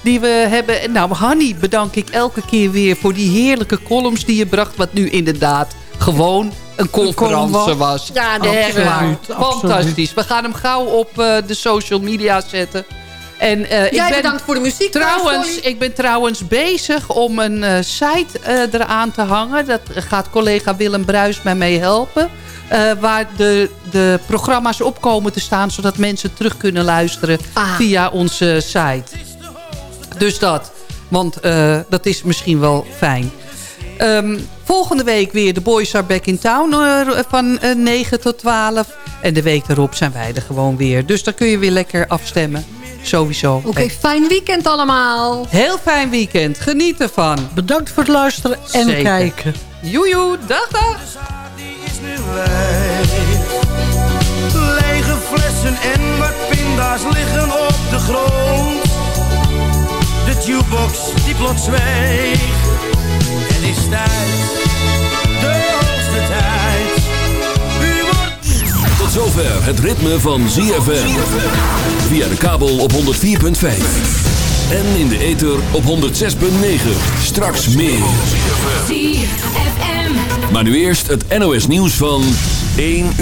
die we hebben. En Nou, Hanny bedank ik elke keer weer voor die heerlijke columns die je bracht. Wat nu inderdaad gewoon een conferentie was. Ja, waar. Absoluut. Fantastisch. We gaan hem gauw op eh, de social media zetten. En, eh, Jij ik ben, bedankt voor de muziek. Trouwens, Dolly. ik ben trouwens bezig om een eh, site eh, eraan te hangen. Dat gaat collega Willem Bruis mij mee helpen. Eh, waar de, de programma's op komen te staan... zodat mensen terug kunnen luisteren Ah. via onze site. Dus dat. Want eh, dat is misschien wel fijn. Ehm, volgende week weer de Boys Are Back in Town eh, van eh, 9 tot 12. En de week daarop zijn wij er gewoon weer. Dus dan kun je weer lekker afstemmen. Sowieso. Oké, fijn weekend allemaal. Heel fijn weekend. Geniet ervan. Bedankt voor het luisteren en kijken. Joejoe, dag dag. Lege flessen en wat pinda's liggen op de grond straks die plot zweeg. Het is tijd, de hoogste tijd. U wordt... Tot zover het ritme van ZFM. Via de kabel op 104.5. En in de ether op 106.9. Straks meer. Maar nu eerst het NOS nieuws van 1 uur.